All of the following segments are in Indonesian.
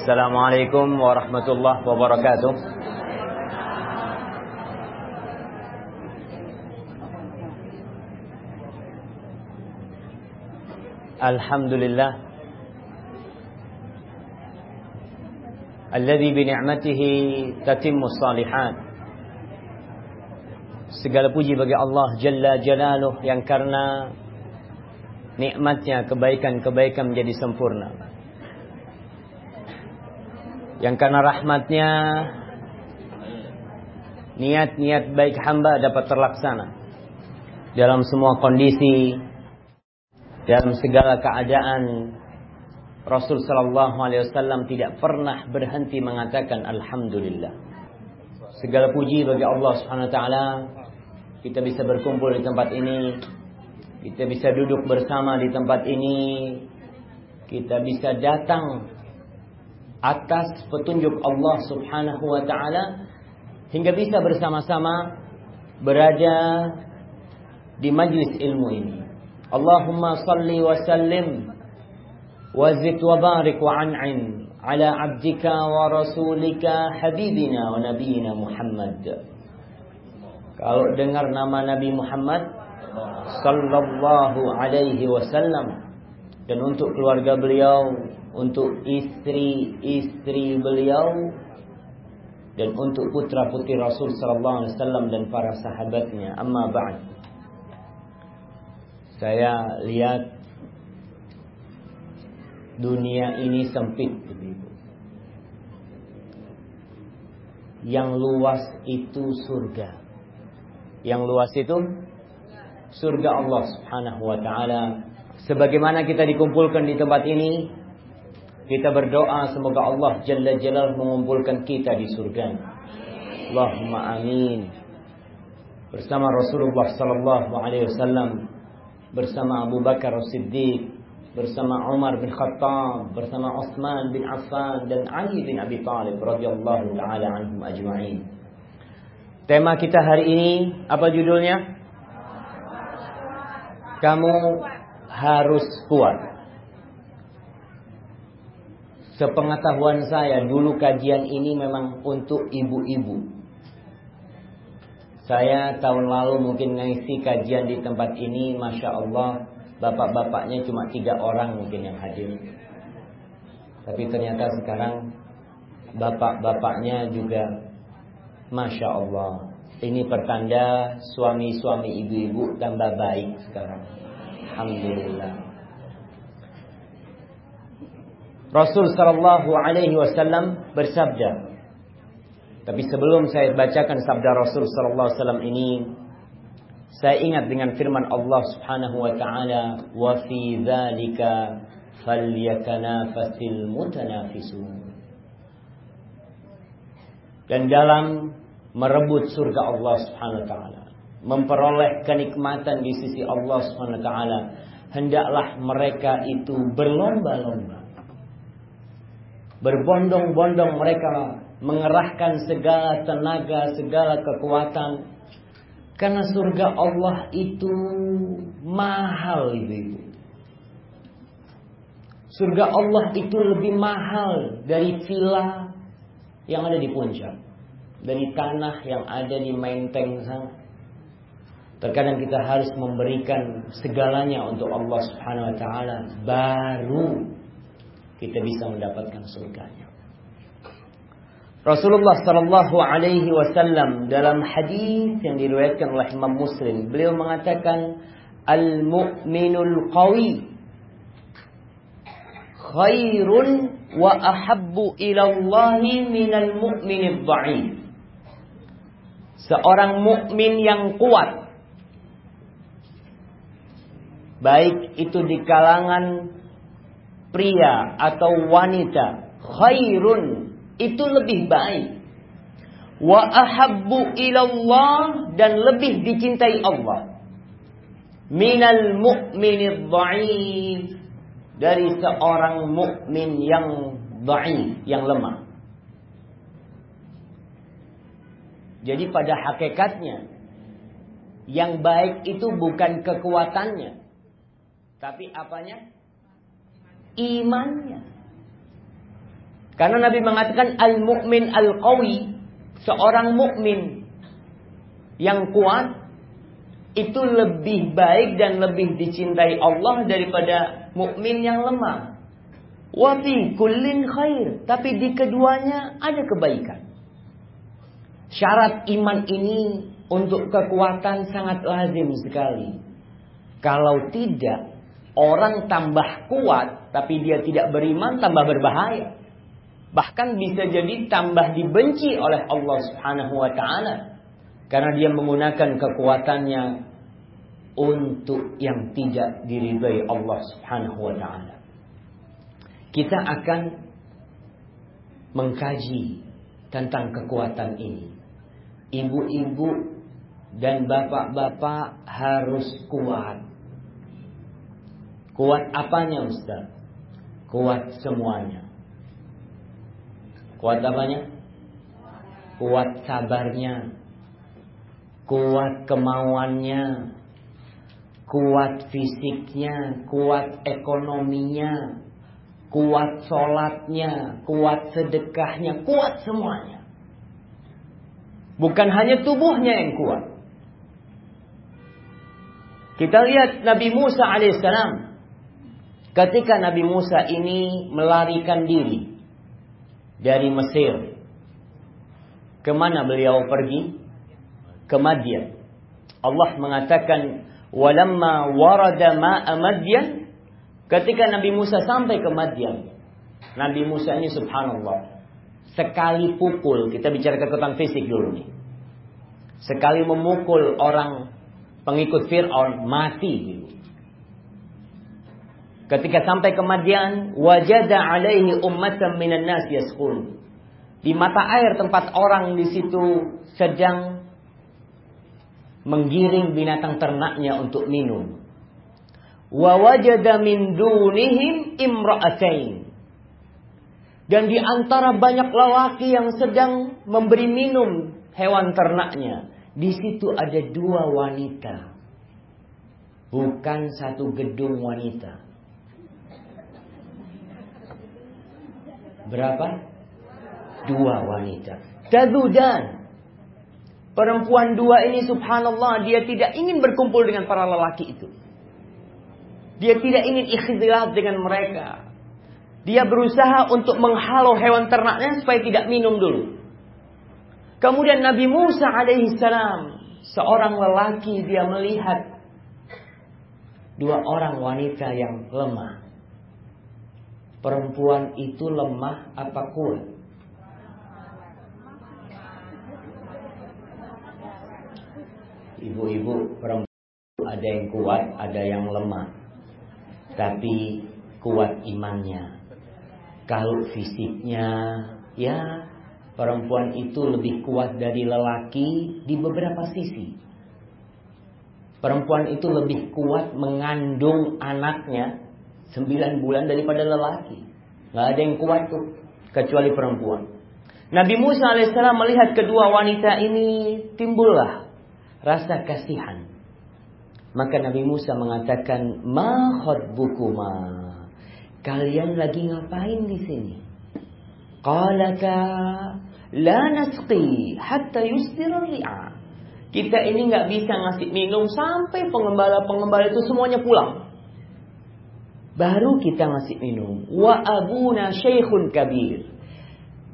Assalamualaikum warahmatullahi wabarakatuh. Alhamdulillah Alladhi bini'matihi tatimmu salihat Segala puji bagi Allah Jalla Jalaluh yang karena nikmatnya kebaikan-kebaikan menjadi sempurna. Yang karena rahmatnya niat-niat baik hamba dapat terlaksana dalam semua kondisi, dalam segala keadaan. Rasul sallallahu alaihi wasallam tidak pernah berhenti mengatakan alhamdulillah. Segala puji bagi Allah Subhanahu wa taala. Kita bisa berkumpul di tempat ini kita bisa duduk bersama di tempat ini. Kita bisa datang atas petunjuk Allah Subhanahu wa taala hingga bisa bersama-sama berada di majlis ilmu ini. Allahumma salli wa sallim wa zid wa barik wa an'im ala abdika wa rasulika habibina wa nabiyina Muhammad. Kalau dengar nama Nabi Muhammad sallallahu alaihi wasallam dan untuk keluarga beliau, untuk istri-istri beliau dan untuk putra-putri Rasul sallallahu alaihi wasallam dan para sahabatnya. Amma ba'd. Saya lihat dunia ini sempit Yang luas itu surga. Yang luas itu surga Allah Subhanahu wa taala. Sebagaimana kita dikumpulkan di tempat ini, kita berdoa semoga Allah Jalla Jalal mengumpulkan kita di surga. Allahumma amin. Bersama Rasulullah sallallahu alaihi wasallam, bersama Abu Bakar As-Siddiq, bersama Umar bin Khattab, bersama Utsman bin Affan dan Ali bin Abi Thalib radhiyallahu taala anhum ajma'in. Tema kita hari ini apa judulnya? kamu harus kuat. Sepengetahuan saya dulu kajian ini memang untuk ibu-ibu. Saya tahun lalu mungkin ngisi kajian di tempat ini, masya Allah, bapak-bapaknya cuma tiga orang mungkin yang hadir. Tapi ternyata sekarang bapak-bapaknya juga, masya Allah, ini pertanda suami-suami ibu-ibu tambah baik sekarang. Alhamdulillah. Rasul sallallahu alaihi wasallam bersabda. Tapi sebelum saya bacakan sabda Rasul sallallahu alaihi wasallam ini, saya ingat dengan firman Allah Subhanahu wa taala, "Wa fi dzalika falyatanafasil mutanafisun." Dan dalam merebut surga Allah Subhanahu wa taala, memperoleh kenikmatan di sisi Allah Subhanahu wa taala, hendaklah mereka itu berlomba-lomba. Berbondong-bondong mereka mengerahkan segala tenaga, segala kekuatan karena surga Allah itu mahal ibu-ibu. Surga Allah itu lebih mahal dari villa yang ada di puncak dari tanah yang ada di Menteng sana. Terkadang kita harus memberikan segalanya untuk Allah Subhanahu wa taala baru kita bisa mendapatkan surganya. Rasulullah sallallahu alaihi wasallam dalam hadis yang diriwayatkan oleh Imam Muslim, beliau mengatakan al-mu'minul qawi khairun wa ahabbu ila Allah minal mu'minid dha'if. Seorang mukmin yang kuat baik itu di kalangan pria atau wanita khairun itu lebih baik. Wa ahabbu ilallah dan lebih dicintai Allah. Minal mu'minid dhaif dari seorang mukmin yang dhaif yang lemah. Jadi pada hakikatnya yang baik itu bukan kekuatannya, tapi apanya? Imannya. Karena Nabi mengatakan al-mu'min al-qawi, seorang mukmin yang kuat itu lebih baik dan lebih dicintai Allah daripada mukmin yang lemah. Wa fi kullin khair, tapi di keduanya ada kebaikan. Syarat iman ini untuk kekuatan sangat lazim sekali. Kalau tidak, orang tambah kuat tapi dia tidak beriman tambah berbahaya. Bahkan bisa jadi tambah dibenci oleh Allah Subhanahu wa taala karena dia menggunakan kekuatannya untuk yang tidak diridhai Allah Subhanahu wa taala. Kita akan mengkaji tentang kekuatan ini. Ibu-ibu dan bapak-bapak harus kuat. Kuat apanya Ustaz? Kuat semuanya. Kuat apanya? Kuat sabarnya, kuat kemauannya, kuat fisiknya, kuat ekonominya, kuat sholatnya, kuat sedekahnya, kuat semuanya. Bukan hanya tubuhnya yang kuat. Kita lihat Nabi Musa alaihissalam. Ketika Nabi Musa ini melarikan diri dari Mesir. Ke mana beliau pergi? ke Madian. Allah mengatakan walamma warada ma'a Madian ketika Nabi Musa sampai ke Madian. Nabi Musa ini subhanallah sekali pukul, kita bicara kekuatan fisik dulu nih. Sekali memukul orang pengikut Fir'aun mati gitu. Ketika sampai ke Madian, wajada alaihi ummatan minan nas yasqul. Di mata air tempat orang di situ sedang menggiring binatang ternaknya untuk minum. Wa wajada min dunihim imra'atain. Dan di antara banyak lelaki yang sedang memberi minum hewan ternaknya, di situ ada dua wanita. Bukan satu gedung wanita. Berapa? Dua wanita. Tadudan Perempuan dua ini subhanallah dia tidak ingin berkumpul dengan para lelaki itu. Dia tidak ingin ikhtilat dengan mereka. Dia berusaha untuk menghalau hewan ternaknya supaya tidak minum dulu. Kemudian Nabi Musa alaihissalam, seorang lelaki dia melihat dua orang wanita yang lemah. Perempuan itu lemah apa kuat? ibu-ibu perempuan ada yang kuat, ada yang lemah. Tapi kuat imannya. Kalau fisiknya ya perempuan itu lebih kuat dari lelaki di beberapa sisi. Perempuan itu lebih kuat mengandung anaknya sembilan bulan daripada lelaki. Gak ada yang kuat tuh kecuali perempuan. Nabi Musa alaihissalam melihat kedua wanita ini timbullah rasa kasihan. Maka Nabi Musa mengatakan, "Ma bukuma. Kalian lagi ngapain di sini? Qalata la nasqi hatta yusdira ri'a. Kita ini nggak bisa ngasih minum sampai pengembala-pengembala itu semuanya pulang. Baru kita ngasih minum. Wa abuna syekhun kabir.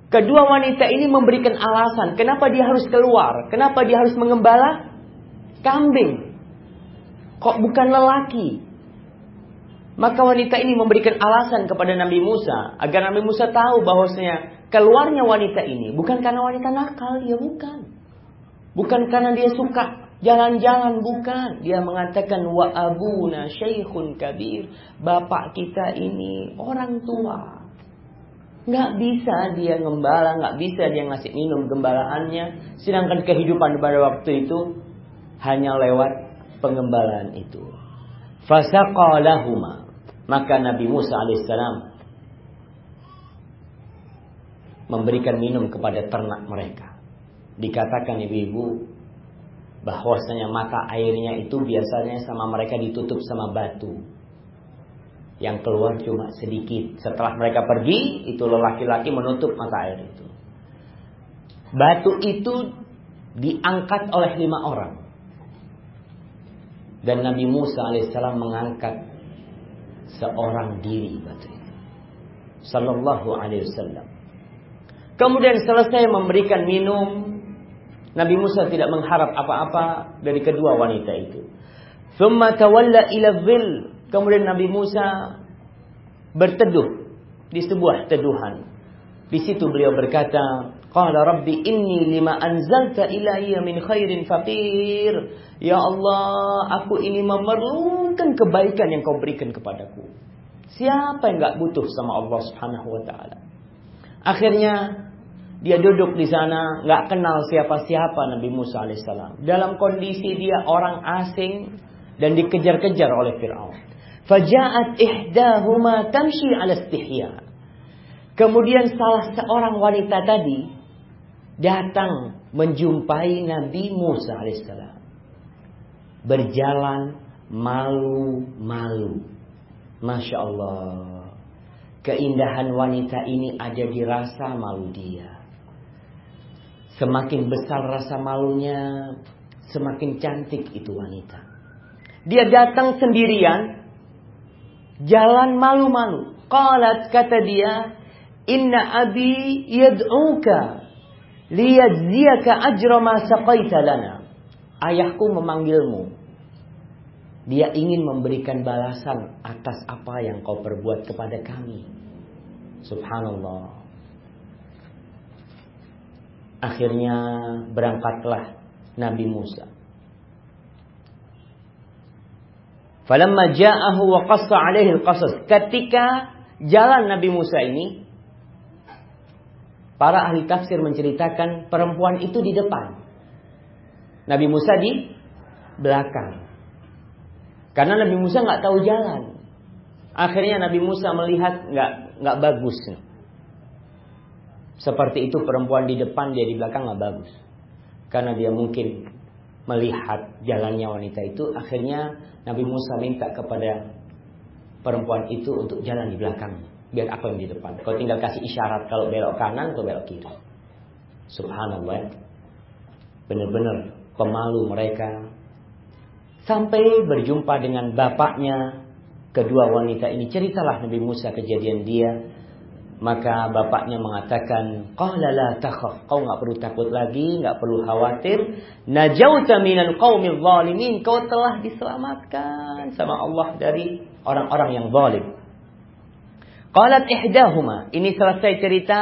Kedua wanita ini memberikan alasan kenapa dia harus keluar, kenapa dia harus mengembala, kambing. Kok bukan lelaki? Maka wanita ini memberikan alasan kepada Nabi Musa agar Nabi Musa tahu bahwasanya keluarnya wanita ini bukan karena wanita nakal, ya bukan. Bukan karena dia suka jalan-jalan, bukan. Dia mengatakan wa abuna syekhun kabir. Bapak kita ini orang tua. Nggak bisa dia ngembala, nggak bisa dia ngasih minum gembalaannya. Sedangkan kehidupan pada waktu itu hanya lewat pengembalaan itu. Fasaqalahuma. Maka Nabi Musa alaihissalam memberikan minum kepada ternak mereka. Dikatakan ibu-ibu bahwasanya mata airnya itu biasanya sama mereka ditutup sama batu. Yang keluar cuma sedikit. Setelah mereka pergi, itu lelaki-laki menutup mata air itu. Batu itu diangkat oleh lima orang. Dan Nabi Musa alaihissalam mengangkat seorang diri batu itu. Sallallahu alaihi wasallam. Kemudian selesai memberikan minum, Nabi Musa tidak mengharap apa-apa dari kedua wanita itu. Thumma tawalla ila dhil. Kemudian Nabi Musa berteduh di sebuah teduhan. Di situ beliau berkata, Qala Rabbi inni lima anzalta ilayya min khairin faqir. Ya Allah, aku ini memerlukan kebaikan yang kau berikan kepadaku. Siapa yang gak butuh sama Allah Subhanahu wa taala? Akhirnya dia duduk di sana, nggak kenal siapa-siapa Nabi Musa alaihissalam. Dalam kondisi dia orang asing dan dikejar-kejar oleh Fir'aun. Faja'at ihdahuma tamshi ala istihya. Kemudian salah seorang wanita tadi datang menjumpai Nabi Musa alaihissalam. Berjalan malu-malu. Masya Allah. Keindahan wanita ini ada di rasa malu dia. Semakin besar rasa malunya, semakin cantik itu wanita. Dia datang sendirian, jalan malu-malu. Qalat kata dia, "Inna abi yad'uka liyajziyaka ajra ma saqaita lana." Ayahku memanggilmu. Dia ingin memberikan balasan atas apa yang kau perbuat kepada kami. Subhanallah. Akhirnya berangkatlah Nabi Musa. Falamma ja'ahu wa qassa alaihi al-qasas. Ketika jalan Nabi Musa ini, para ahli tafsir menceritakan perempuan itu di depan. Nabi Musa di belakang. Karena Nabi Musa nggak tahu jalan. Akhirnya Nabi Musa melihat nggak nggak bagus. Seperti itu perempuan di depan dia di belakang nggak bagus. Karena dia mungkin melihat jalannya wanita itu, akhirnya Nabi Musa minta kepada perempuan itu untuk jalan di belakang, biar aku yang di depan. Kau tinggal kasih isyarat kalau belok kanan atau belok kiri. Subhanallah. Benar-benar pemalu mereka. Sampai berjumpa dengan bapaknya kedua wanita ini. Ceritalah Nabi Musa kejadian dia maka bapaknya mengatakan, Qala la takhaf. Kau nggak perlu takut lagi, nggak perlu khawatir. Najauta minal qaumil zalimin. Kau telah diselamatkan sama Allah dari orang-orang yang zalim. Qalat ihdahuma. Ini selesai cerita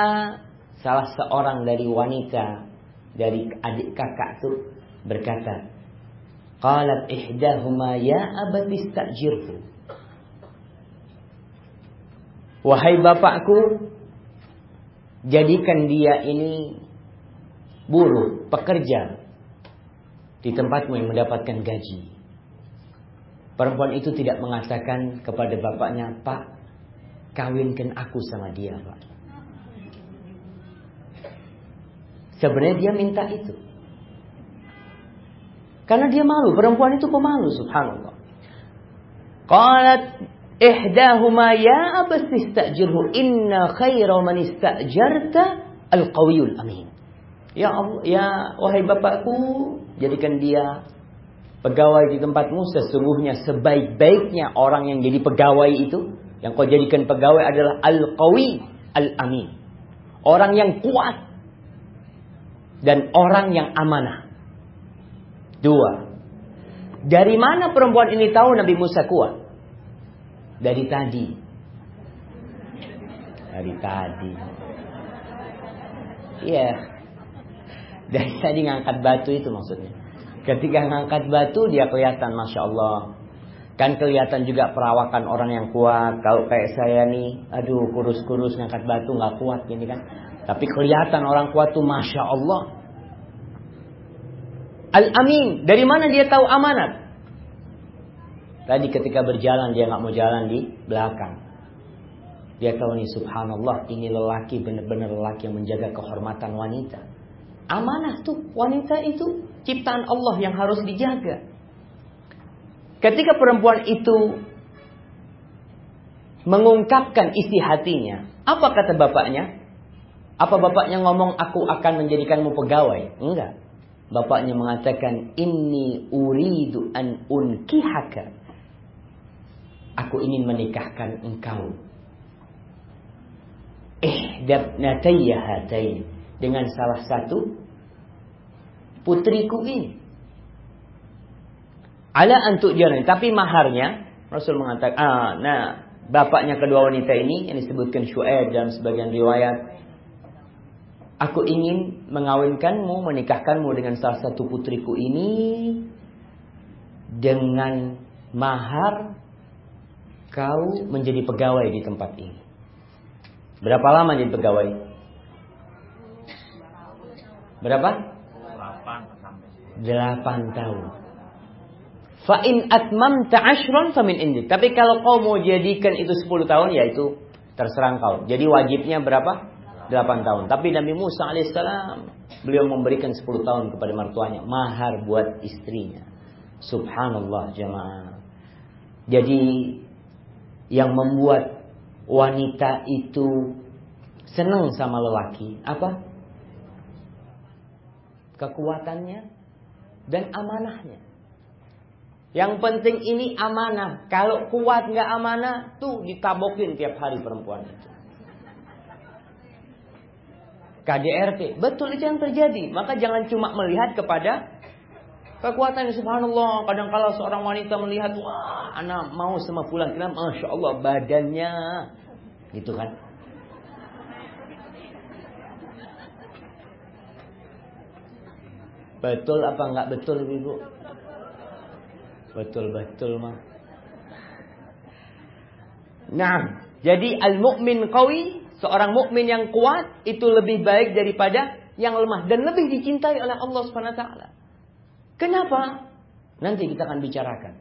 salah seorang dari wanita dari adik kakak itu berkata, Qalat ihdahuma ya abati istajirhu. Wahai bapakku, jadikan dia ini buruh, pekerja di tempatmu yang mendapatkan gaji. Perempuan itu tidak mengatakan kepada bapaknya, Pak, kawinkan aku sama dia, Pak. Sebenarnya dia minta itu. Karena dia malu, perempuan itu pemalu, subhanallah. Qalat Ihdahuma ya abas istajirhu inna khaira man istajarta al-qawiyul amin. Ya ya wahai bapakku, jadikan dia pegawai di tempatmu sesungguhnya sebaik-baiknya orang yang jadi pegawai itu yang kau jadikan pegawai adalah al-qawi al-amin. Orang yang kuat dan orang yang amanah. Dua. Dari mana perempuan ini tahu Nabi Musa kuat? Dari tadi. Dari tadi. Iya. Dari tadi ngangkat batu itu maksudnya. Ketika ngangkat batu dia kelihatan Masya Allah. Kan kelihatan juga perawakan orang yang kuat. Kalau kayak saya nih, aduh kurus-kurus ngangkat batu nggak kuat gini kan. Tapi kelihatan orang kuat tuh Masya Allah. Al-Amin. Dari mana dia tahu amanat? Tadi ketika berjalan dia nggak mau jalan di belakang. Dia tahu nih subhanallah ini lelaki benar-benar lelaki yang menjaga kehormatan wanita. Amanah tuh wanita itu ciptaan Allah yang harus dijaga. Ketika perempuan itu mengungkapkan isi hatinya. Apa kata bapaknya? Apa bapaknya ngomong aku akan menjadikanmu pegawai? Enggak. Bapaknya mengatakan inni uridu an unkihaka. Aku ingin menikahkan engkau. Eh, dabnatayya hatain dengan salah satu putriku ini. Ala antuk jalan, tapi maharnya Rasul mengatakan, ah, nah bapaknya kedua wanita ini yang disebutkan Syuaib dalam sebagian riwayat Aku ingin mengawinkanmu, menikahkanmu dengan salah satu putriku ini dengan mahar kau menjadi pegawai di tempat ini. Berapa lama jadi pegawai? Berapa? Delapan tahun. Fa'in atmam ta'ashron famin indik. Tapi kalau kau mau jadikan itu sepuluh tahun, ya itu terserang kau. Jadi wajibnya berapa? 8 tahun. Tapi Nabi Musa alaihissalam beliau memberikan 10 tahun kepada mertuanya mahar buat istrinya. Subhanallah jemaah. Jadi yang membuat wanita itu senang sama lelaki apa? Kekuatannya dan amanahnya. Yang penting ini amanah. Kalau kuat nggak amanah, tuh ditabokin tiap hari perempuan itu. KDRT. Betul itu yang terjadi. Maka jangan cuma melihat kepada kekuatan subhanallah. Kadang kala seorang wanita melihat, wah anak mau sama pulang kita, Masya Allah badannya. Gitu kan. Betul apa enggak betul ibu? Betul-betul mah. Nah, jadi al-mu'min qawi Seorang mukmin yang kuat itu lebih baik daripada yang lemah dan lebih dicintai oleh Allah Subhanahu wa taala. Kenapa? Nanti kita akan bicarakan.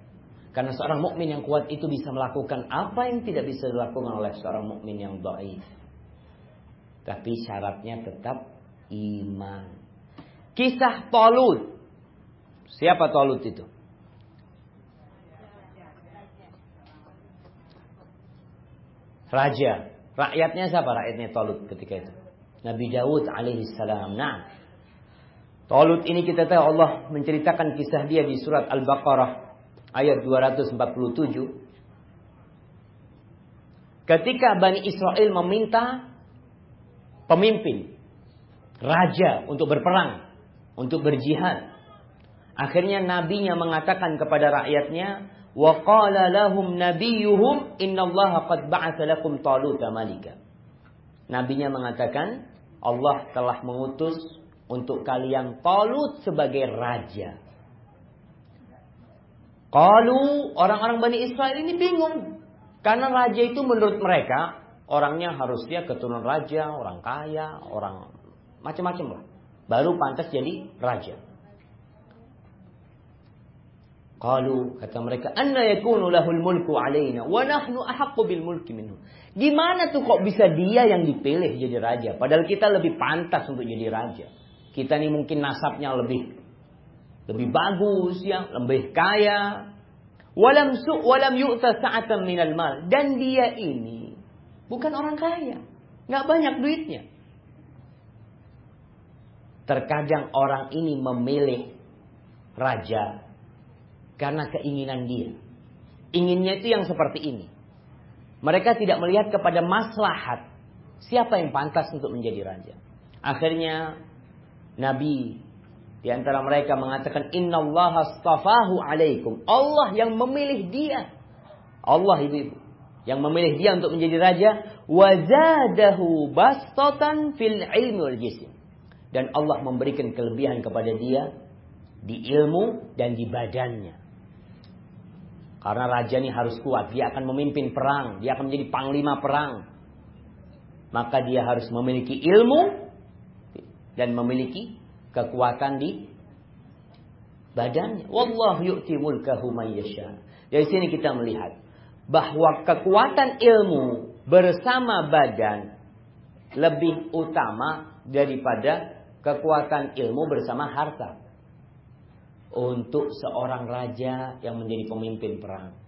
Karena seorang mukmin yang kuat itu bisa melakukan apa yang tidak bisa dilakukan oleh seorang mukmin yang dhaif. Tapi syaratnya tetap iman. Kisah Tolut. Siapa Tolut itu? Raja. Rakyatnya siapa? Rakyatnya Talut ketika itu. Nabi Daud alaihi salam. Nah, Talut ini kita tahu Allah menceritakan kisah dia di surat Al-Baqarah ayat 247. Ketika Bani Israel meminta pemimpin, raja untuk berperang, untuk berjihad. Akhirnya nabinya mengatakan kepada rakyatnya, Wa qala lahum nabiyuhum innallaha qad ba'atsa lakum taluta malika. Nabinya mengatakan Allah telah mengutus untuk kalian Talut sebagai raja. Kalau orang-orang Bani Israel ini bingung. Karena raja itu menurut mereka orangnya harusnya keturunan raja, orang kaya, orang macam-macam lah. Baru pantas jadi raja. Qalu kata mereka, "Anna yakunu lahul mulku alaina wa nahnu ahaqqu bil mulki minhu." Gimana tuh kok bisa dia yang dipilih jadi raja padahal kita lebih pantas untuk jadi raja. Kita nih mungkin nasabnya lebih lebih bagus ya, lebih kaya. Walam su walam yu'ta sa'atan minal mal dan dia ini bukan orang kaya, nggak banyak duitnya. Terkadang orang ini memilih raja karena keinginan dia. Inginnya itu yang seperti ini. Mereka tidak melihat kepada maslahat. Siapa yang pantas untuk menjadi raja. Akhirnya Nabi di antara mereka mengatakan Inna Allah astafahu alaikum. Allah yang memilih dia. Allah ibu-ibu. Yang memilih dia untuk menjadi raja. Wazadahu bastatan fil ilmi wal jisim. Dan Allah memberikan kelebihan kepada dia di ilmu dan di badannya. Karena raja ini harus kuat. Dia akan memimpin perang. Dia akan menjadi panglima perang. Maka dia harus memiliki ilmu. Dan memiliki kekuatan di badannya. Wallahu yu'ti mulkahu man yasha. Dari sini kita melihat. Bahwa kekuatan ilmu bersama badan. Lebih utama daripada kekuatan ilmu bersama harta untuk seorang raja yang menjadi pemimpin perang.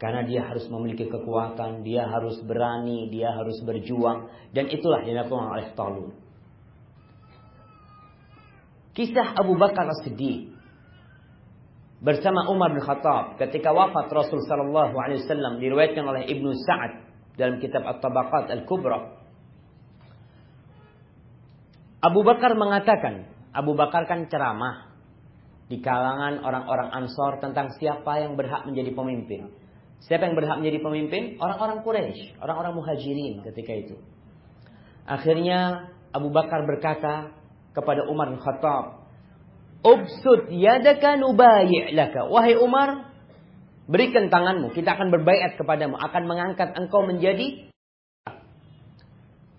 Karena dia harus memiliki kekuatan, dia harus berani, dia harus berjuang. Dan itulah yang dilakukan oleh Talut. Kisah Abu Bakar As-Siddiq bersama Umar bin Khattab ketika wafat Rasul sallallahu alaihi wasallam diriwayatkan oleh Ibnu Sa'ad dalam kitab At-Tabaqat Al-Kubra. Abu Bakar mengatakan, Abu Bakar kan ceramah di kalangan orang-orang Ansor tentang siapa yang berhak menjadi pemimpin. Siapa yang berhak menjadi pemimpin? Orang-orang Quraisy, orang-orang Muhajirin ketika itu. Akhirnya Abu Bakar berkata kepada Umar bin Khattab, Ubsud yadaka nubayi' laka. Wahai Umar, berikan tanganmu. Kita akan berbaiat kepadamu. Akan mengangkat engkau menjadi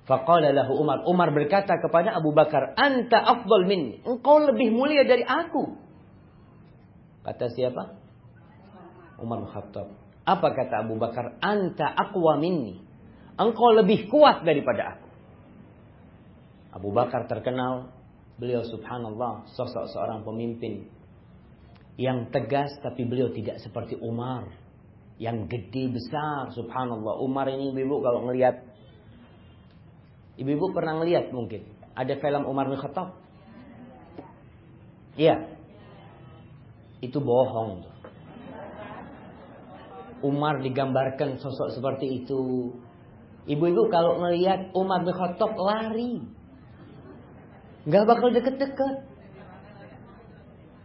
Faqala lahu Umar. Umar berkata kepada Abu Bakar, Anta afdal minni. Engkau lebih mulia dari aku. Kata siapa? Umar Khattab. Apa kata Abu Bakar? Anta aqwa minni. Engkau lebih kuat daripada aku. Abu Bakar terkenal Beliau subhanallah sosok seorang pemimpin yang tegas tapi beliau tidak seperti Umar yang gede besar subhanallah Umar ini ibu kalau ngelihat ibu-ibu pernah ngelihat mungkin ada film Umar bin Khattab iya itu bohong Umar digambarkan sosok seperti itu ibu-ibu kalau ngelihat Umar bin Khattab lari Nggak bakal deket-deket.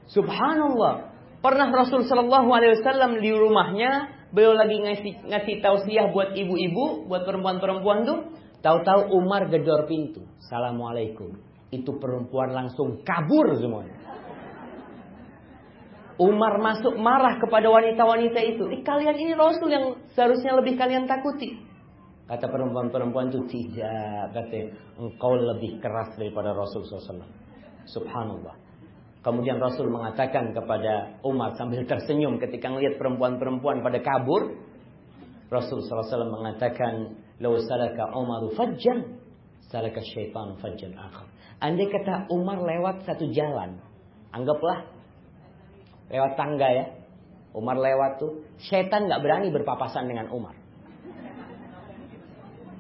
Subhanallah. Pernah Rasul Shallallahu Alaihi Wasallam di rumahnya, beliau lagi ngasih ngasih tausiah buat ibu-ibu, buat perempuan-perempuan tuh. Tahu-tahu Umar gedor pintu. Assalamualaikum. Itu perempuan langsung kabur semuanya. Umar masuk marah kepada wanita-wanita itu. Eh, kalian ini Rasul yang seharusnya lebih kalian takuti. Kata perempuan-perempuan itu tidak. Kata engkau lebih keras daripada Rasul SAW. Subhanallah. Kemudian Rasul mengatakan kepada Umar sambil tersenyum ketika melihat perempuan-perempuan pada kabur. Rasul SAW mengatakan, Lau salaka Umaru fajjan, salaka syaitan fajjan akhar. Andai kata Umar lewat satu jalan, anggaplah lewat tangga ya. Umar lewat tuh, syaitan nggak berani berpapasan dengan Umar.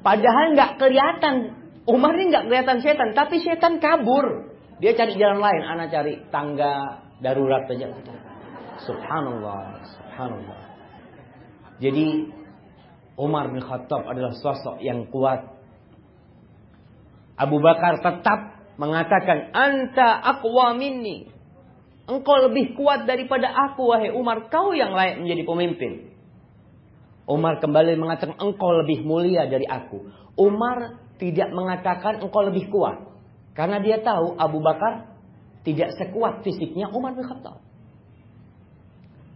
Padahal nggak kelihatan. Umar ini nggak kelihatan setan, tapi setan kabur. Dia cari jalan lain. Anak cari tangga darurat saja. Subhanallah, subhanallah. Jadi Umar bin Khattab adalah sosok yang kuat. Abu Bakar tetap mengatakan, "Anta aqwa minni." Engkau lebih kuat daripada aku wahai Umar, kau yang layak menjadi pemimpin. Umar kembali mengatakan engkau lebih mulia dari aku. Umar tidak mengatakan engkau lebih kuat. Karena dia tahu Abu Bakar tidak sekuat fisiknya Umar bin Khattab.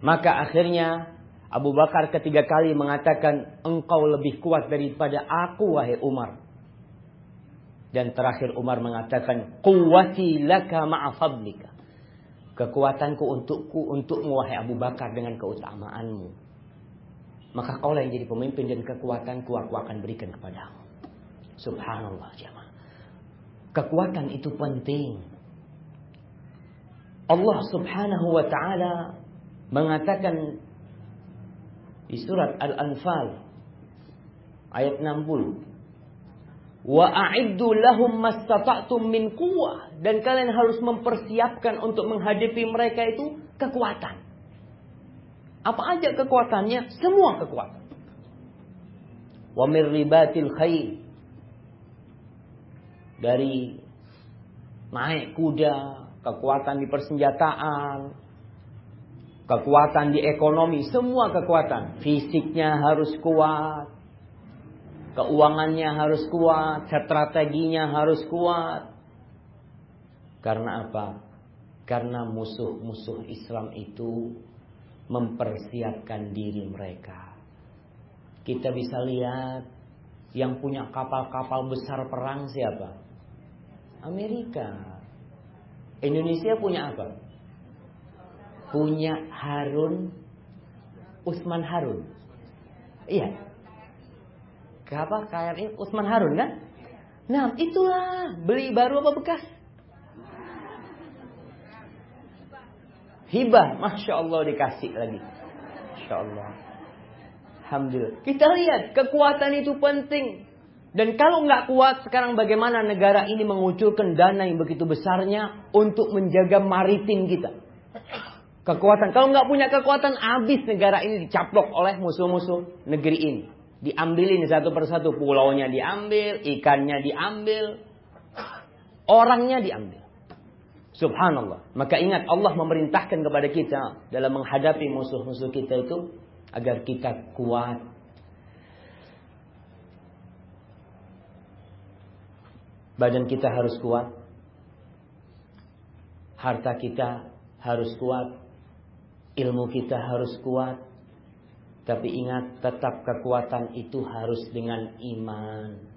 Maka akhirnya Abu Bakar ketiga kali mengatakan engkau lebih kuat daripada aku wahai Umar. Dan terakhir Umar mengatakan quwwati laka ma'a Kekuatanku untukku untukmu wahai Abu Bakar dengan keutamaanmu. Maka kaulah yang jadi pemimpin dan kekuatanku aku akan berikan kepadamu. Subhanallah jemaah. Kekuatan itu penting. Allah subhanahu wa ta'ala mengatakan di surat Al-Anfal ayat 60 wa a'iddu lahum mastata'tum min quwwah dan kalian harus mempersiapkan untuk menghadapi mereka itu kekuatan apa aja kekuatannya? Semua kekuatan. Wa min ribatil. Dari naik kuda, kekuatan di persenjataan, kekuatan di ekonomi, semua kekuatan. Fisiknya harus kuat, keuangannya harus kuat, strateginya harus kuat. Karena apa? Karena musuh-musuh Islam itu mempersiapkan diri mereka. Kita bisa lihat yang punya kapal-kapal besar perang siapa? Amerika. Indonesia punya apa? Punya Harun Usman Harun. Iya. Apa KRI Usman Harun kan? Nah, itulah beli baru apa bekas? Hibah, masya Allah dikasih lagi. Masya Allah. Alhamdulillah. Kita lihat kekuatan itu penting. Dan kalau nggak kuat sekarang bagaimana negara ini mengucurkan dana yang begitu besarnya untuk menjaga maritim kita. Kekuatan. Kalau nggak punya kekuatan habis negara ini dicaplok oleh musuh-musuh negeri ini. Diambilin satu persatu pulaunya diambil, ikannya diambil, orangnya diambil. Subhanallah. Maka ingat Allah memerintahkan kepada kita dalam menghadapi musuh-musuh kita itu agar kita kuat. Badan kita harus kuat. Harta kita harus kuat. Ilmu kita harus kuat. Tapi ingat tetap kekuatan itu harus dengan iman.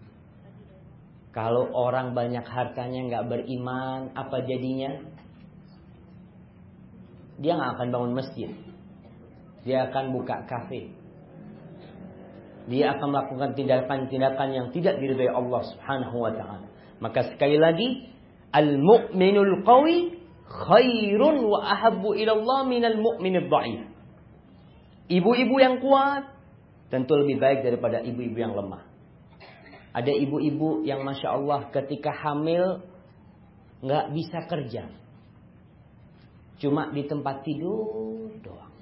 Kalau orang banyak hartanya nggak beriman, apa jadinya? Dia nggak akan bangun masjid. Dia akan buka kafe. Dia akan melakukan tindakan-tindakan yang tidak diridhai Allah Subhanahu wa taala. Maka sekali lagi, al-mu'minul qawi khairun wa ahabbu ila Allah minal mu'minid dha'if. Ibu-ibu yang kuat tentu lebih baik daripada ibu-ibu yang lemah. Ada ibu-ibu yang masya Allah ketika hamil nggak bisa kerja, cuma di tempat tidur doang.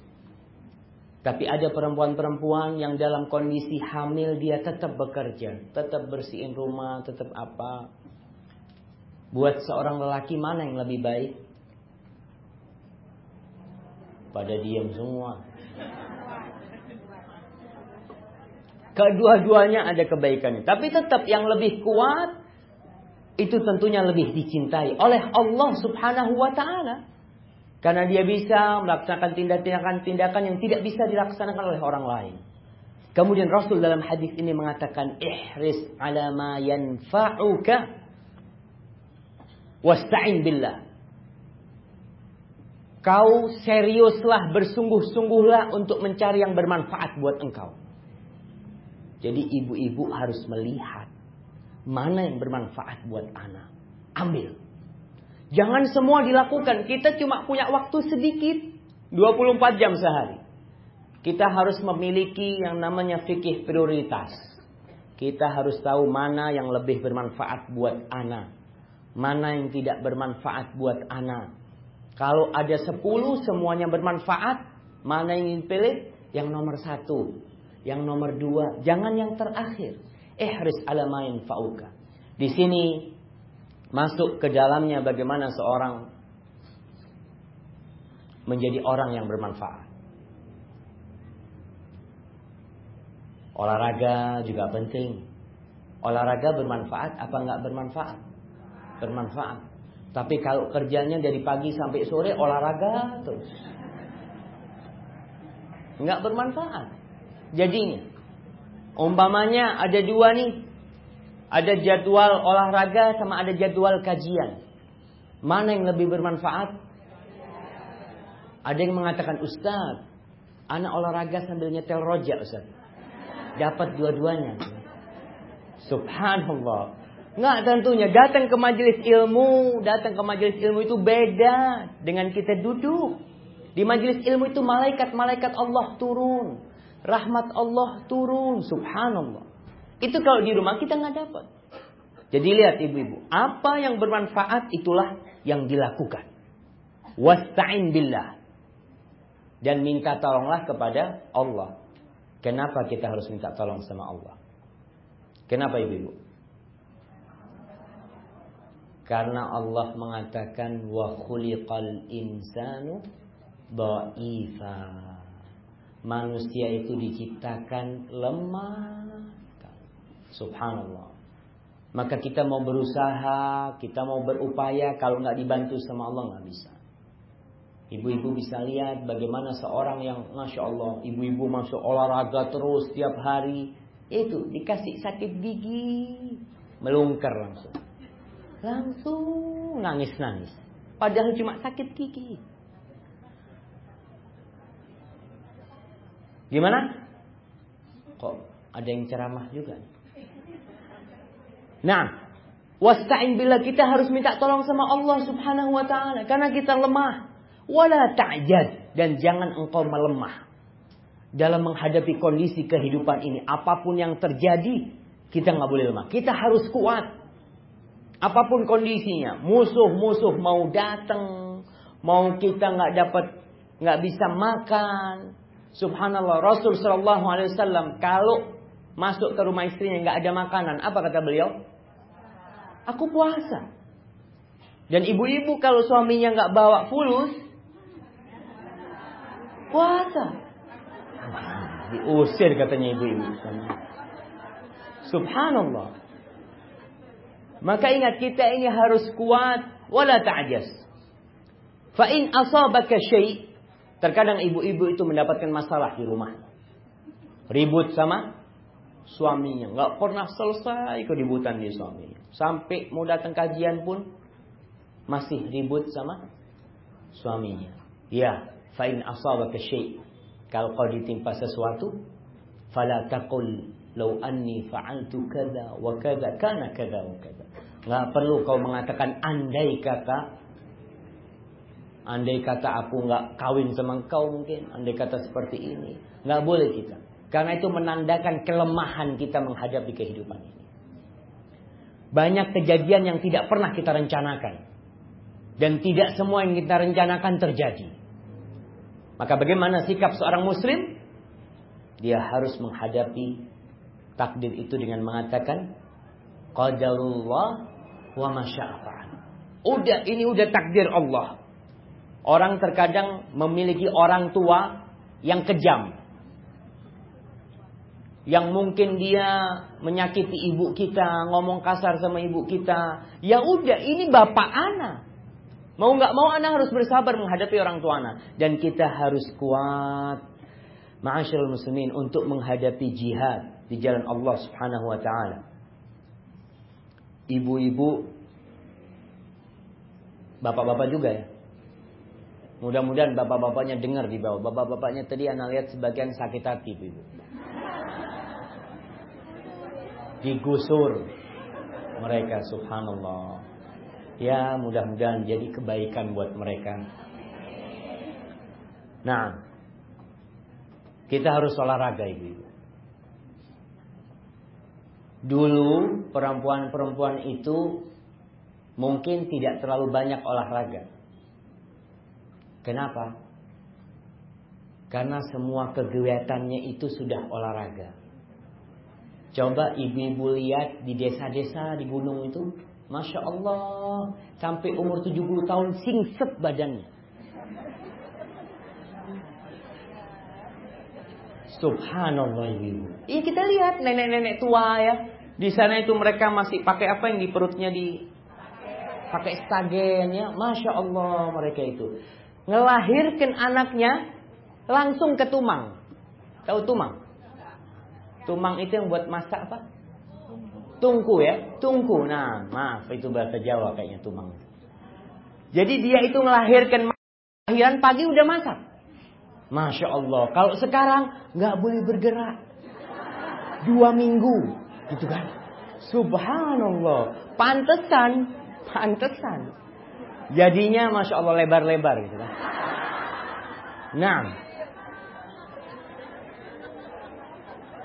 Tapi ada perempuan-perempuan yang dalam kondisi hamil dia tetap bekerja, tetap bersihin rumah, tetap apa. Buat seorang lelaki mana yang lebih baik? Pada diam semua. Kedua-duanya ada kebaikannya. Tapi tetap yang lebih kuat itu tentunya lebih dicintai oleh Allah Subhanahu wa taala. Karena dia bisa melaksanakan tindakan-tindakan yang tidak bisa dilaksanakan oleh orang lain. Kemudian Rasul dalam hadis ini mengatakan ihris ala ma yanfa'uka wasta'in billah. Kau seriuslah bersungguh-sungguhlah untuk mencari yang bermanfaat buat engkau. Jadi ibu-ibu harus melihat mana yang bermanfaat buat anak. Ambil. Jangan semua dilakukan. Kita cuma punya waktu sedikit. 24 jam sehari. Kita harus memiliki yang namanya fikih prioritas. Kita harus tahu mana yang lebih bermanfaat buat anak. Mana yang tidak bermanfaat buat anak. Kalau ada 10 semuanya bermanfaat. Mana yang dipilih? Yang nomor satu. Yang nomor dua, jangan yang terakhir. Ihris ala main fauka. Di sini masuk ke dalamnya bagaimana seorang menjadi orang yang bermanfaat. Olahraga juga penting. Olahraga bermanfaat apa enggak bermanfaat? Bermanfaat. Tapi kalau kerjanya dari pagi sampai sore olahraga terus. Enggak bermanfaat jadinya. Umpamanya ada dua nih. Ada jadwal olahraga sama ada jadwal kajian. Mana yang lebih bermanfaat? Ada yang mengatakan Ustaz, anak olahraga sambil nyetel rojak Ustaz. Dapat dua-duanya. Subhanallah. Nggak tentunya datang ke majelis ilmu, datang ke majelis ilmu itu beda dengan kita duduk. Di majelis ilmu itu malaikat-malaikat Allah turun. Rahmat Allah turun, subhanallah. Itu kalau di rumah kita nggak dapat. Jadi lihat ibu-ibu, apa yang bermanfaat itulah yang dilakukan. Wasta'in billah. Dan minta tolonglah kepada Allah. Kenapa kita harus minta tolong sama Allah? Kenapa ibu-ibu? Karena Allah mengatakan wa khuliqal insanu dha'ifa manusia itu diciptakan lemah. Subhanallah. Maka kita mau berusaha, kita mau berupaya, kalau nggak dibantu sama Allah nggak bisa. Ibu-ibu bisa lihat bagaimana seorang yang masya Allah, ibu-ibu masuk olahraga terus tiap hari, itu dikasih sakit gigi, melungker langsung, langsung nangis-nangis. Padahal cuma sakit gigi. Gimana? Kok ada yang ceramah juga? Nah, wasta'in bila kita harus minta tolong sama Allah Subhanahu wa taala karena kita lemah. Wala ta'jad dan jangan engkau melemah. dalam menghadapi kondisi kehidupan ini. Apa pun yang terjadi, kita nggak boleh lemah. Kita harus kuat. Apa pun kondisinya, musuh-musuh mau datang, mau kita nggak dapat, nggak bisa makan. Subhanallah, Rasul Shallallahu Alaihi Wasallam kalau masuk ke rumah istrinya nggak ada makanan, apa kata beliau? Aku puasa. Dan ibu-ibu kalau suaminya nggak bawa fulus, puasa. Diusir katanya ibu-ibu. Subhanallah. Maka ingat kita ini harus kuat wala ta'jas. Fa in asabaka syai' terkadang ibu-ibu itu mendapatkan masalah di rumah. Ribut sama suaminya, nggak pernah selesai keributan di suaminya. Sampai mau datang kajian pun masih ribut sama suaminya. Ya, fa in asabaka syai' kalau kau ditimpa sesuatu, fala taqul law anni fa'altu kadza wa kadza kana kadza wa. Enggak perlu kau mengatakan andai kata andai kata aku enggak kawin sama engkau mungkin, andai kata seperti ini. Enggak boleh kita. Karena itu menandakan kelemahan kita menghadapi kehidupan ini. Banyak kejadian yang tidak pernah kita rencanakan. Dan tidak semua yang kita rencanakan terjadi. Maka bagaimana sikap seorang muslim? Dia harus menghadapi takdir itu dengan mengatakan qadarullah wa masya'afa'an. Udah ini udah takdir Allah. Orang terkadang memiliki orang tua yang kejam. Yang mungkin dia menyakiti ibu kita, ngomong kasar sama ibu kita. Ya udah, ini bapak anak. Mau nggak mau anak harus bersabar menghadapi orang tua anak. Dan kita harus kuat. Ma'asyarul muslimin untuk menghadapi jihad di jalan Allah subhanahu wa ta'ala. Ibu-ibu, bapak-bapak juga ya. Mudah-mudahan bapak-bapaknya dengar di bawah. Bapak-bapaknya tadi anak lihat sebagian sakit hati ibu. Digusur mereka subhanallah. Ya mudah-mudahan jadi kebaikan buat mereka. Nah, kita harus olahraga ibu-ibu. Dulu perempuan-perempuan itu mungkin tidak terlalu banyak olahraga. Kenapa? Karena semua kegiatannya itu sudah olahraga. Coba ibu-ibu lihat di desa-desa di gunung itu, Masya Allah, sampai umur 70 tahun singset badannya. Subhanallah ibu. Iya kita lihat nenek-nenek tua ya. Di sana itu mereka masih pakai apa yang di perutnya di pakai stagen ya. Masya Allah mereka itu. Ngelahirkan anaknya langsung ke tumang. Tahu tumang? Tumang itu yang buat masak apa? Tungku ya, tungku. Nah, maaf itu bahasa Jawa kayaknya tumang. Jadi dia itu melahirkan lahiran pagi udah masak. Masya Allah. Kalau sekarang nggak boleh bergerak. Dua minggu, gitu kan? Subhanallah. Pantesan, pantesan. Jadinya masya Allah lebar-lebar gitu kan. Nah,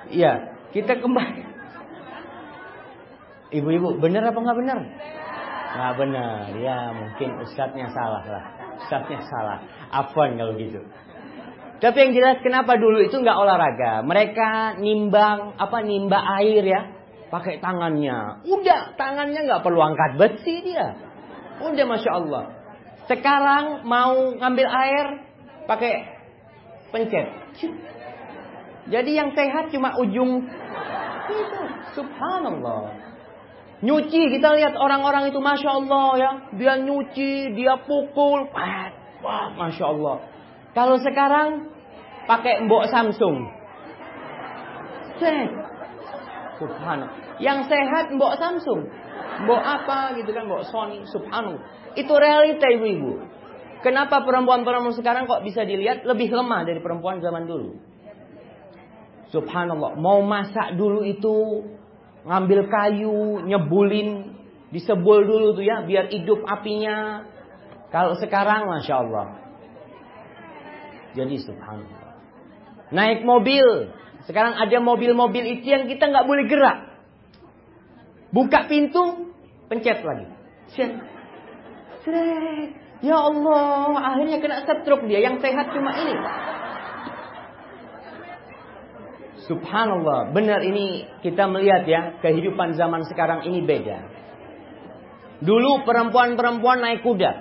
Iya, kita kembali Ibu-ibu, benar apa nggak benar? Nggak benar, ya mungkin ustadznya salah lah. Ustadznya salah. Afwan kalau gitu. Tapi yang jelas kenapa dulu itu nggak olahraga? Mereka nimbang apa nimba air ya, pakai tangannya. Udah tangannya nggak perlu angkat besi dia. Udah masya Allah. Sekarang mau ngambil air pakai pencet. Jadi yang sehat cuma ujung itu. Subhanallah. Nyuci kita lihat orang-orang itu masya Allah ya, dia nyuci, dia pukul, wah masya Allah. Kalau sekarang pakai mbok Samsung, set, subhanallah. Yang sehat mbok Samsung, mbok apa gitu kan, mbok Sony, subhanallah. Itu realita ibu-ibu. Kenapa perempuan-perempuan sekarang kok bisa dilihat lebih lemah dari perempuan zaman dulu? Subhanallah, mau masak dulu itu ngambil kayu, nyebulin, disebul dulu tuh ya, biar hidup apinya. Kalau sekarang, masya Allah. Jadi subhanallah. Naik mobil. Sekarang ada mobil-mobil itu yang kita nggak boleh gerak. Buka pintu, pencet lagi. Seret. Ya Allah, akhirnya kena stroke dia. Yang sehat cuma ini. Subhanallah, benar ini kita melihat ya, kehidupan zaman sekarang ini beda. Dulu perempuan-perempuan naik kuda.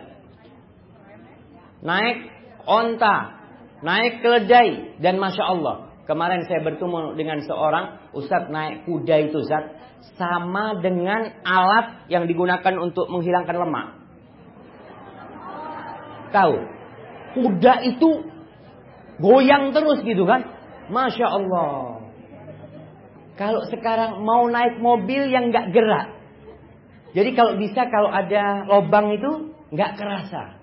Naik onta, naik keledai dan Masya Allah. Kemarin saya bertemu dengan seorang Ustadz naik kuda itu Ustadz. Sama dengan alat yang digunakan untuk menghilangkan lemak. Tahu? Kuda itu goyang terus gitu kan. Masya Allah. Kalau sekarang mau naik mobil yang nggak gerak. Jadi kalau bisa kalau ada lobang itu nggak kerasa.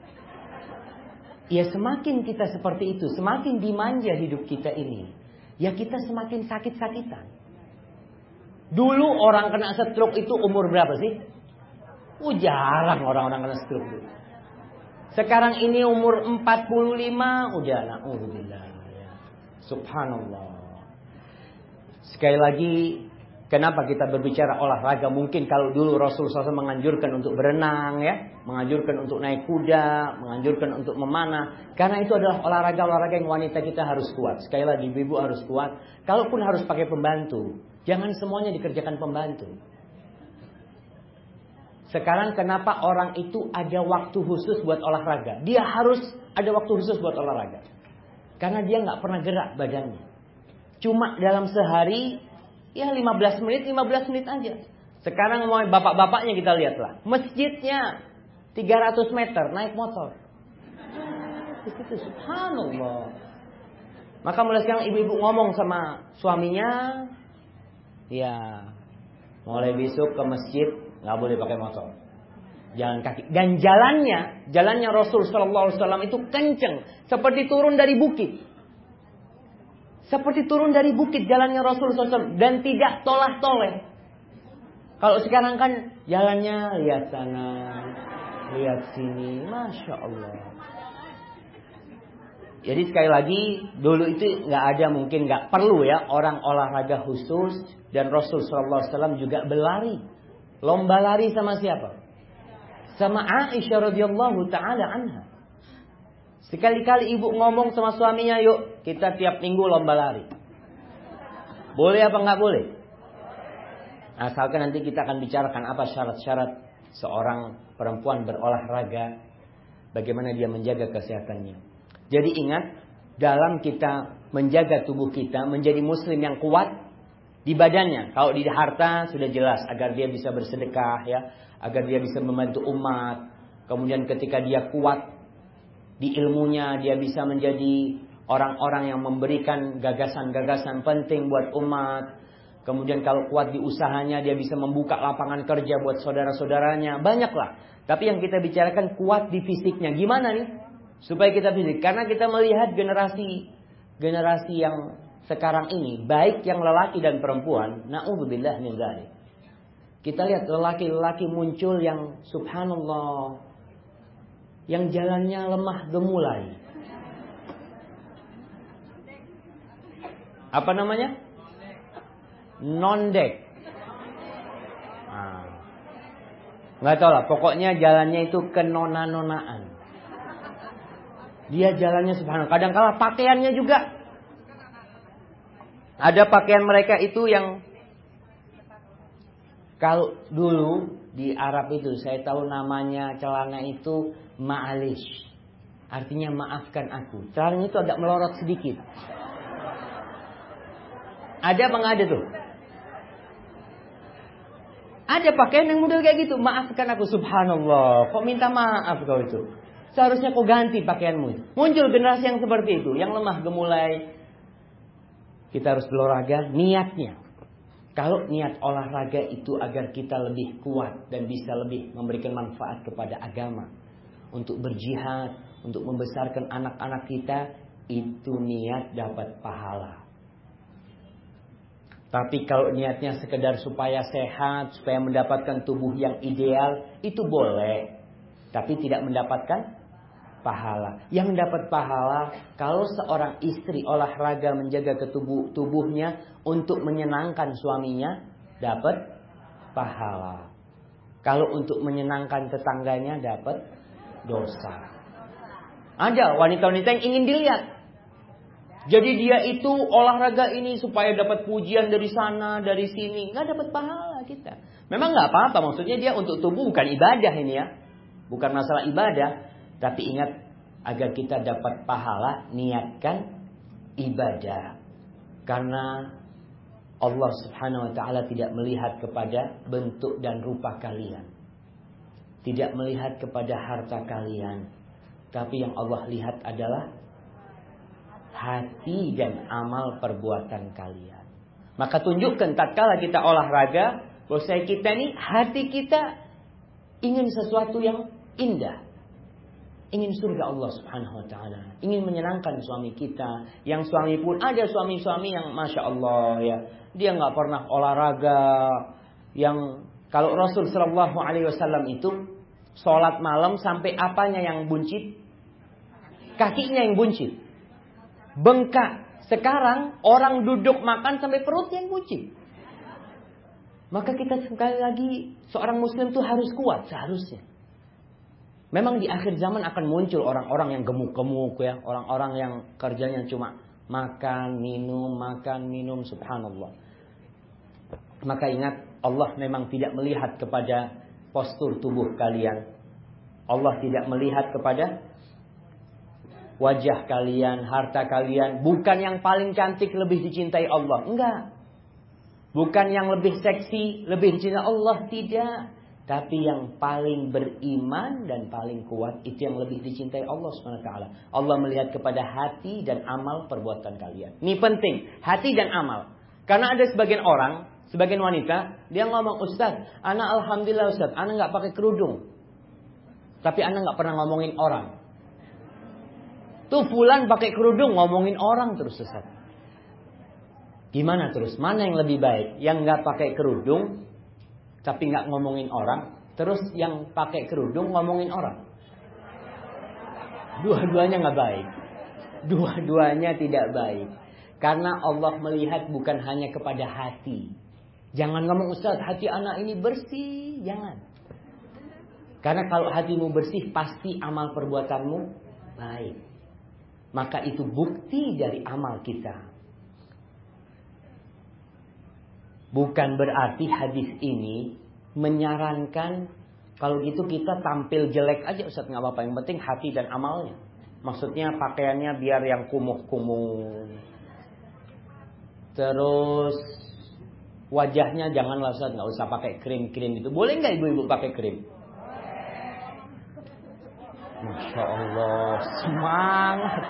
Ya semakin kita seperti itu, semakin dimanja hidup kita ini. Ya kita semakin sakit-sakitan. Dulu orang kena stroke itu umur berapa sih? Oh jarang orang-orang kena stroke dulu. Sekarang ini umur 45 udah na'udzubillah. Subhanallah. Sekali lagi, kenapa kita berbicara olahraga? Mungkin kalau dulu Rasul SAW menganjurkan untuk berenang, ya, menganjurkan untuk naik kuda, menganjurkan untuk memanah. Karena itu adalah olahraga-olahraga yang wanita kita harus kuat. Sekali lagi, ibu harus kuat. Kalaupun harus pakai pembantu, jangan semuanya dikerjakan pembantu. Sekarang kenapa orang itu ada waktu khusus buat olahraga? Dia harus ada waktu khusus buat olahraga. Karena dia nggak pernah gerak badannya. Cuma dalam sehari ya 15 menit, 15 menit aja. Sekarang mau bapak-bapaknya kita lihatlah. Masjidnya 300 meter naik motor. Itu subhanallah. Maka mulai sekarang ibu-ibu ngomong sama suaminya, ya mulai besok ke masjid nggak boleh pakai motor, jalan kaki. Dan jalannya, jalannya Rasul Wasallam itu kenceng, seperti turun dari bukit. Seperti turun dari bukit jalannya Rasul SAW. Dan tidak tolah-toleh. Kalau sekarang kan jalannya lihat sana, lihat sini. Masya Allah. Jadi sekali lagi dulu itu nggak ada mungkin nggak perlu ya orang olahraga khusus dan Rasul SAW juga berlari, lomba lari sama siapa? Sama Aisyah radhiyallahu taala anha. Sekali-kali ibu ngomong sama suaminya, yuk kita tiap minggu lomba lari. Boleh apa nggak boleh? Asalkan nanti kita akan bicarakan apa syarat-syarat seorang perempuan berolahraga, bagaimana dia menjaga kesehatannya. Jadi ingat, dalam kita menjaga tubuh kita menjadi muslim yang kuat di badannya. Kalau di harta sudah jelas agar dia bisa bersedekah ya, agar dia bisa membantu umat. Kemudian ketika dia kuat di ilmunya dia bisa menjadi orang-orang yang memberikan gagasan-gagasan penting buat umat. Kemudian kalau kuat di usahanya dia bisa membuka lapangan kerja buat saudara-saudaranya. Banyaklah. Tapi yang kita bicarakan kuat di fisiknya. Gimana nih? Supaya kita fisik. Karena kita melihat generasi generasi yang sekarang ini. Baik yang lelaki dan perempuan. Na'udzubillah min Kita lihat lelaki-lelaki muncul yang subhanallah yang jalannya lemah gemulai. Apa namanya? Nondek. Nah. Nggak tahu lah, pokoknya jalannya itu kenona-nonaan. Dia jalannya subhanallah. Kadang kala pakaiannya juga. Ada pakaian mereka itu yang kalau dulu di Arab itu saya tahu namanya celana itu ma'alish. Artinya maafkan aku. Caranya itu agak melorot sedikit. Ada apa ada tuh? Ada pakaian yang model kayak gitu. Maafkan aku subhanallah. Kok minta maaf kau itu? Seharusnya kau ganti pakaianmu. Muncul generasi yang seperti itu. Yang lemah gemulai. Kita harus berolahraga niatnya. Kalau niat olahraga itu agar kita lebih kuat dan bisa lebih memberikan manfaat kepada agama untuk berjihad, untuk membesarkan anak-anak kita, itu niat dapat pahala. Tapi kalau niatnya sekedar supaya sehat, supaya mendapatkan tubuh yang ideal, itu boleh. Tapi tidak mendapatkan pahala. Yang dapat pahala kalau seorang istri olahraga menjaga ketubuh tubuhnya untuk menyenangkan suaminya dapat pahala. Kalau untuk menyenangkan tetangganya dapat dosa. Ada wanita-wanita yang ingin dilihat. Jadi dia itu olahraga ini supaya dapat pujian dari sana, dari sini. Nggak dapat pahala kita. Memang nggak apa-apa. Maksudnya dia untuk tubuh bukan ibadah ini ya. Bukan masalah ibadah. Tapi ingat agar kita dapat pahala, niatkan ibadah. Karena Allah Subhanahu wa taala tidak melihat kepada bentuk dan rupa kalian. Tidak melihat kepada harta kalian. Tapi yang Allah lihat adalah hati dan amal perbuatan kalian. Maka tunjukkan tatkala kita olahraga, bahwa kita ini hati kita ingin sesuatu yang indah. Ingin surga Allah subhanahu wa ta'ala. Ingin menyenangkan suami kita. Yang suami pun ada suami-suami yang Masya Allah ya. Dia nggak pernah olahraga. Yang kalau Rasul Shallallahu Alaihi Wasallam itu sholat malam sampai apanya yang buncit? Kakinya yang buncit. Bengkak. Sekarang orang duduk makan sampai perut yang buncit. Maka kita sekali lagi seorang muslim itu harus kuat seharusnya. Memang di akhir zaman akan muncul orang-orang yang gemuk-gemuk ya, orang-orang yang kerjanya cuma makan, minum, makan, minum, subhanallah. Maka ingat Allah memang tidak melihat kepada postur tubuh kalian. Allah tidak melihat kepada wajah kalian, harta kalian. Bukan yang paling cantik lebih dicintai Allah. Enggak. Bukan yang lebih seksi lebih dicintai Allah. Tidak. Tapi yang paling beriman dan paling kuat itu yang lebih dicintai Allah SWT. Allah melihat kepada hati dan amal perbuatan kalian. Ini penting, hati dan amal. Karena ada sebagian orang, sebagian wanita, dia ngomong, Ustaz, anak Alhamdulillah Ustaz, anak nggak pakai kerudung. Tapi anak nggak pernah ngomongin orang. Tuh fulan pakai kerudung ngomongin orang terus Ustaz. Gimana terus? Mana yang lebih baik? Yang nggak pakai kerudung tapi nggak ngomongin orang, terus yang pakai kerudung ngomongin orang. Dua-duanya nggak baik. Dua-duanya tidak baik. Karena Allah melihat bukan hanya kepada hati. Jangan ngomong Ustaz, hati anak ini bersih. Jangan. Karena kalau hatimu bersih, pasti amal perbuatanmu baik. Maka itu bukti dari amal kita. Bukan berarti hadis ini menyarankan kalau gitu kita tampil jelek aja Ustaz nggak apa-apa. Yang penting hati dan amalnya. Maksudnya pakaiannya biar yang kumuh-kumuh. Terus wajahnya janganlah Ustaz nggak usah pakai krim-krim itu. Boleh nggak ibu-ibu pakai krim? Masya Allah, semangat,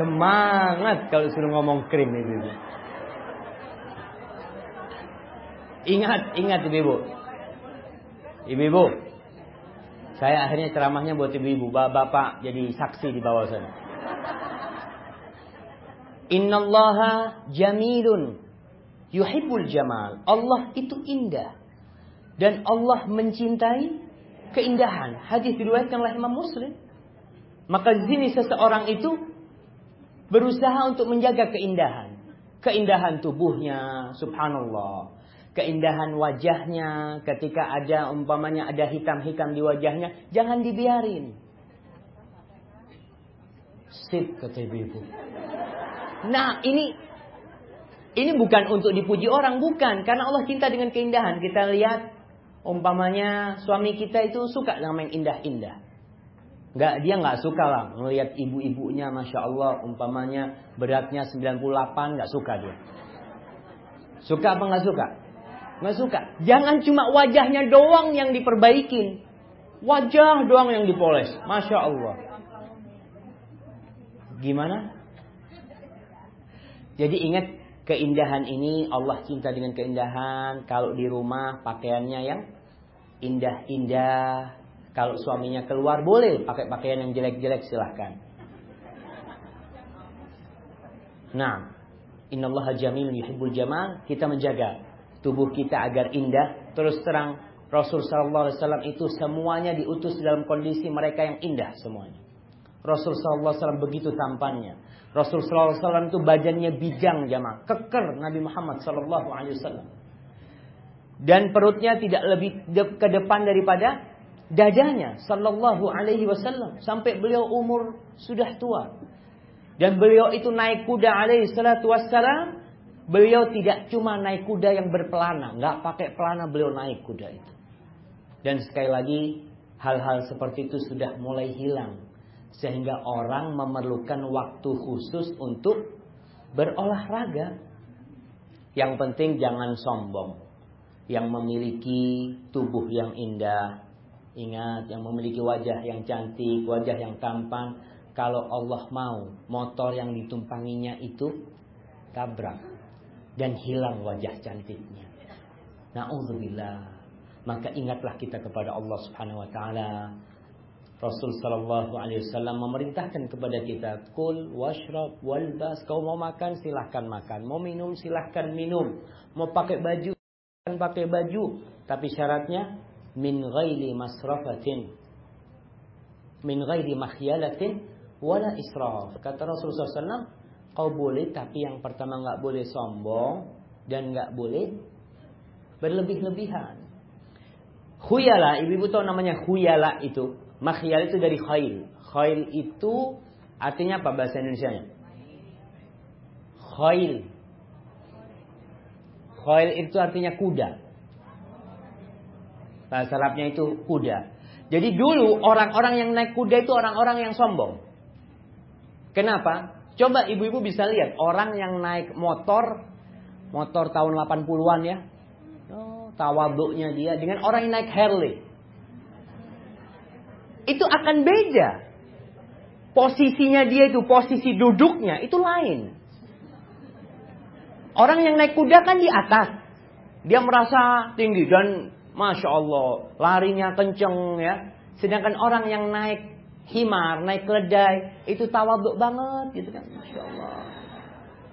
semangat kalau suruh ngomong krim itu. Ingat, ingat ibu-ibu. Ibu-ibu. Saya akhirnya ceramahnya buat ibu-ibu. Bapak jadi saksi di bawah sana. Innallaha jamilun. Yuhibbul jamal. Allah itu indah. Dan Allah mencintai keindahan. Hadis diriwayatkan oleh Imam Muslim. Maka di sini seseorang itu berusaha untuk menjaga keindahan. Keindahan tubuhnya, subhanallah keindahan wajahnya, ketika ada umpamanya ada hitam-hitam di wajahnya, jangan dibiarin. Sip kata ibu. Nah ini ini bukan untuk dipuji orang, bukan. Karena Allah cinta dengan keindahan. Kita lihat umpamanya suami kita itu suka dengan yang indah-indah. Nggak, dia nggak suka lah melihat ibu-ibunya, masya Allah, umpamanya beratnya 98, nggak suka dia. Suka apa nggak suka? Nggak suka. Jangan cuma wajahnya doang yang diperbaikin. Wajah doang yang dipoles. Masya Allah. Gimana? Jadi ingat keindahan ini Allah cinta dengan keindahan. Kalau di rumah pakaiannya yang indah-indah. Kalau suaminya keluar boleh pakai pakaian yang jelek-jelek silahkan. Nah, innallaha jamil yuhibbul jamal. Kita menjaga tubuh kita agar indah. Terus terang Rasul Sallallahu Alaihi Wasallam itu semuanya diutus dalam kondisi mereka yang indah semuanya. Rasul sallallahu alaihi wasallam begitu tampannya. Rasul sallallahu alaihi wasallam itu badannya bijang jamaah, keker Nabi Muhammad sallallahu alaihi wasallam. Dan perutnya tidak lebih ke depan daripada dadanya sallallahu alaihi wasallam sampai beliau umur sudah tua. Dan beliau itu naik kuda alaihi salatu wassalam, beliau tidak cuma naik kuda yang berpelana, nggak pakai pelana beliau naik kuda itu. Dan sekali lagi hal-hal seperti itu sudah mulai hilang sehingga orang memerlukan waktu khusus untuk berolahraga. Yang penting jangan sombong. Yang memiliki tubuh yang indah. Ingat, yang memiliki wajah yang cantik, wajah yang tampan. Kalau Allah mau, motor yang ditumpanginya itu tabrak. Dan hilang wajah cantiknya. Na'udzubillah. Maka ingatlah kita kepada Allah subhanahu wa ta'ala Rasul Shallallahu Alaihi Wasallam memerintahkan kepada kita, kul washrab walbas. Kau mau makan silahkan makan, mau minum silahkan minum, mau pakai baju silahkan pakai baju. Tapi syaratnya min ghairi masrafatin, min ghairi makhyalatin, wala israf. Kata Rasulullah SAW, kau boleh tapi yang pertama nggak boleh sombong dan nggak boleh berlebih-lebihan. Khuyala, ibu-ibu tahu namanya khuyala itu Makhyal itu dari khail. Khail itu artinya apa bahasa Indonesia-nya? Khail. Khail itu artinya kuda. Bahasa Arabnya itu kuda. Jadi dulu orang-orang yang naik kuda itu orang-orang yang sombong. Kenapa? Coba ibu-ibu bisa lihat orang yang naik motor, motor tahun 80-an ya. Oh, tawaduknya dia dengan orang yang naik Harley itu akan beda. Posisinya dia itu, posisi duduknya itu lain. Orang yang naik kuda kan di atas. Dia merasa tinggi dan Masya Allah larinya kenceng ya. Sedangkan orang yang naik himar, naik keledai itu tawaduk banget gitu kan. Masya Allah.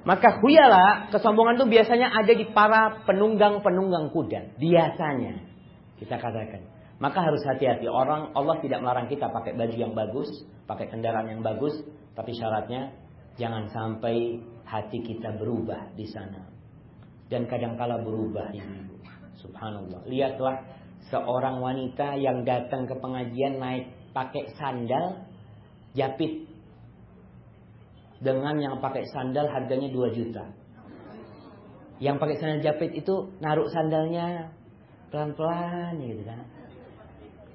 Maka huyala, kesombongan itu biasanya ada di para penunggang-penunggang kuda. Biasanya. Kita katakan. Maka harus hati-hati. Orang Allah tidak melarang kita pakai baju yang bagus, pakai kendaraan yang bagus, tapi syaratnya jangan sampai hati kita berubah di sana. Dan kadangkala berubah ibu. Subhanallah. Lihatlah seorang wanita yang datang ke pengajian naik pakai sandal japit dengan yang pakai sandal harganya 2 juta. Yang pakai sandal japit itu naruh sandalnya pelan-pelan gitu kan.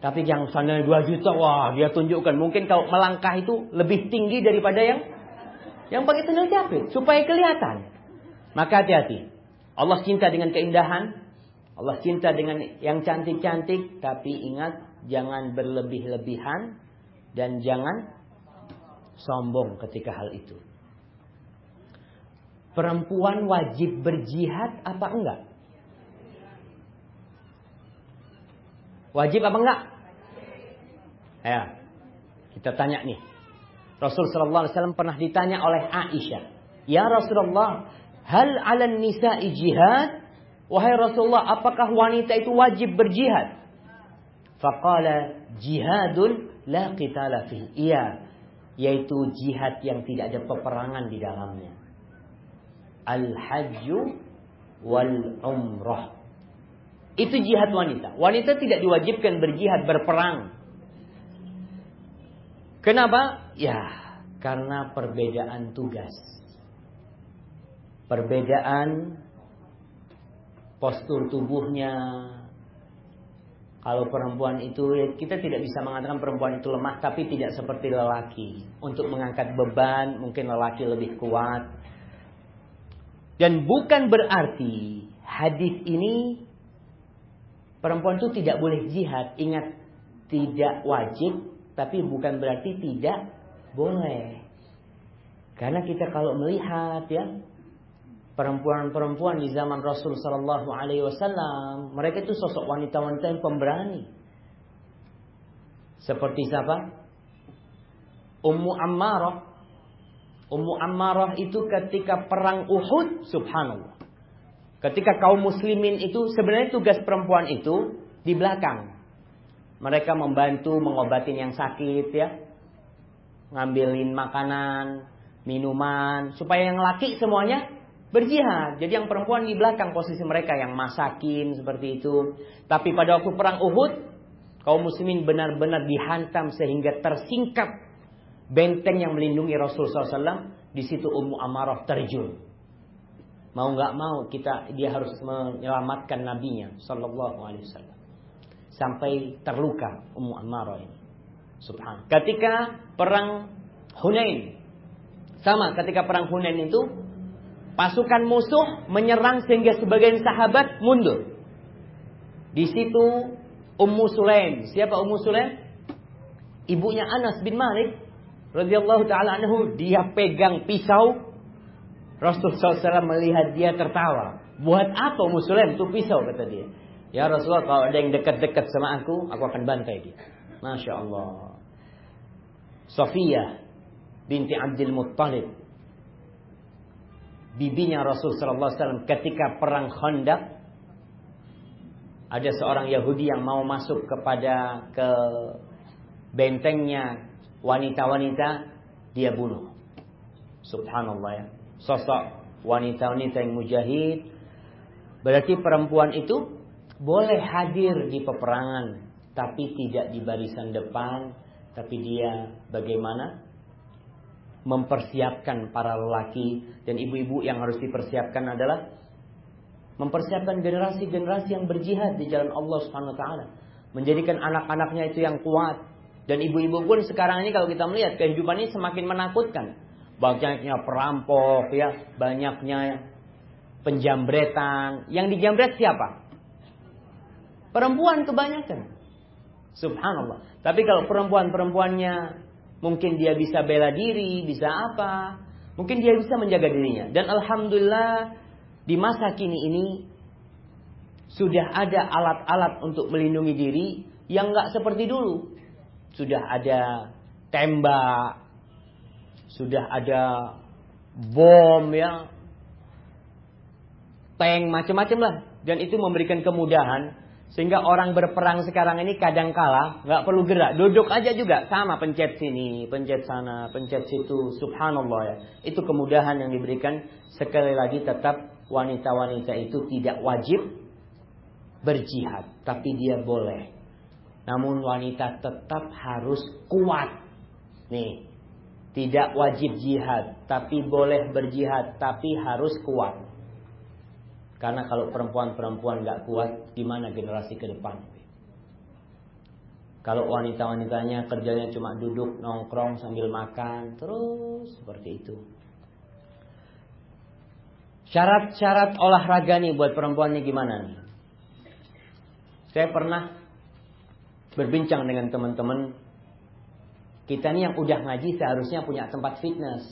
Tapi yang sandalnya 2 juta, wah dia tunjukkan. Mungkin kalau melangkah itu lebih tinggi daripada yang yang pakai sandal jepit. Supaya kelihatan. Maka hati-hati. Allah cinta dengan keindahan. Allah cinta dengan yang cantik-cantik. Tapi ingat, jangan berlebih-lebihan. Dan jangan sombong ketika hal itu. Perempuan wajib berjihad apa enggak? Wajib apa enggak? Ya. Kita tanya nih. Rasul sallallahu pernah ditanya oleh Aisyah, "Ya Rasulullah, hal 'alan nisa'i jihad?" Wahai Rasulullah, apakah wanita itu wajib berjihad? Faqala jihadun la qitala fi. Iya, yaitu jihad yang tidak ada peperangan di dalamnya. Al-hajju wal umrah. Itu jihad wanita. Wanita tidak diwajibkan berjihad, berperang. Kenapa? Ya, karena perbedaan tugas. Perbedaan postur tubuhnya. Kalau perempuan itu kita tidak bisa mengatakan perempuan itu lemah tapi tidak seperti lelaki. Untuk mengangkat beban mungkin lelaki lebih kuat. Dan bukan berarti hadis ini perempuan itu tidak boleh jihad. Ingat tidak wajib tapi bukan berarti tidak boleh. Karena kita kalau melihat ya perempuan-perempuan di zaman Rasul Shallallahu Alaihi Wasallam, mereka itu sosok wanita-wanita yang pemberani. Seperti siapa? Ummu Ammarah. Ummu Ammarah itu ketika perang Uhud, subhanallah. Ketika kaum muslimin itu sebenarnya tugas perempuan itu di belakang. Mereka membantu mengobatin yang sakit ya. ngambilin makanan, minuman, supaya yang laki semuanya berjihad. Jadi yang perempuan di belakang posisi mereka yang masakin seperti itu. Tapi pada waktu perang Uhud, kaum muslimin benar-benar dihantam sehingga tersingkap benteng yang melindungi Rasul SAW. Di situ Ummu Amarah terjun. Mau nggak mau kita dia harus menyelamatkan nabinya Sallallahu Alaihi Wasallam sampai terluka Ummu Amarah ini. Subhan. Ketika perang Hunain, sama ketika perang Hunain itu pasukan musuh menyerang sehingga sebagian sahabat mundur. Di situ Ummu Sulaim. Siapa Ummu Sulaim? Ibunya Anas bin Malik radhiyallahu taala anhu, dia pegang pisau. Rasulullah SAW melihat dia tertawa. Buat apa Ummu Sulaim itu pisau kata dia. Ya Rasulullah kalau ada yang dekat-dekat sama aku, aku akan bantai dia. Masya Allah. Sofia binti Abdul Muttalib. Bibinya Rasul sallallahu alaihi wasallam ketika perang Khandaq ada seorang Yahudi yang mau masuk kepada ke bentengnya wanita-wanita dia bunuh. Subhanallah ya. Sosok wanita-wanita yang mujahid berarti perempuan itu boleh hadir di peperangan tapi tidak di barisan depan tapi dia bagaimana mempersiapkan para lelaki dan ibu-ibu yang harus dipersiapkan adalah mempersiapkan generasi-generasi yang berjihad di jalan Allah Subhanahu wa taala, menjadikan anak-anaknya itu yang kuat. Dan ibu-ibu pun sekarang ini kalau kita melihat kehidupan ini semakin menakutkan. Banyaknya perampok ya, banyaknya penjambretan. Yang dijambret siapa? Perempuan kebanyakan. Subhanallah. Tapi kalau perempuan-perempuannya Mungkin dia bisa bela diri, bisa apa. Mungkin dia bisa menjaga dirinya. Dan Alhamdulillah di masa kini ini sudah ada alat-alat untuk melindungi diri yang nggak seperti dulu. Sudah ada tembak, sudah ada bom ya, tank macam-macam lah. Dan itu memberikan kemudahan sehingga orang berperang sekarang ini kadang kala nggak perlu gerak, duduk aja juga sama pencet sini, pencet sana, pencet situ. Subhanallah ya. Itu kemudahan yang diberikan sekali lagi tetap wanita-wanita itu tidak wajib berjihad, tapi dia boleh. Namun wanita tetap harus kuat. Nih, tidak wajib jihad, tapi boleh berjihad, tapi harus kuat. Karena kalau perempuan-perempuan nggak kuat, gimana generasi ke depan? Kalau wanita-wanitanya kerjanya cuma duduk nongkrong sambil makan, terus seperti itu. Syarat-syarat olahraga nih buat perempuan nih gimana? Saya pernah berbincang dengan teman-teman kita nih yang udah ngaji seharusnya punya tempat fitness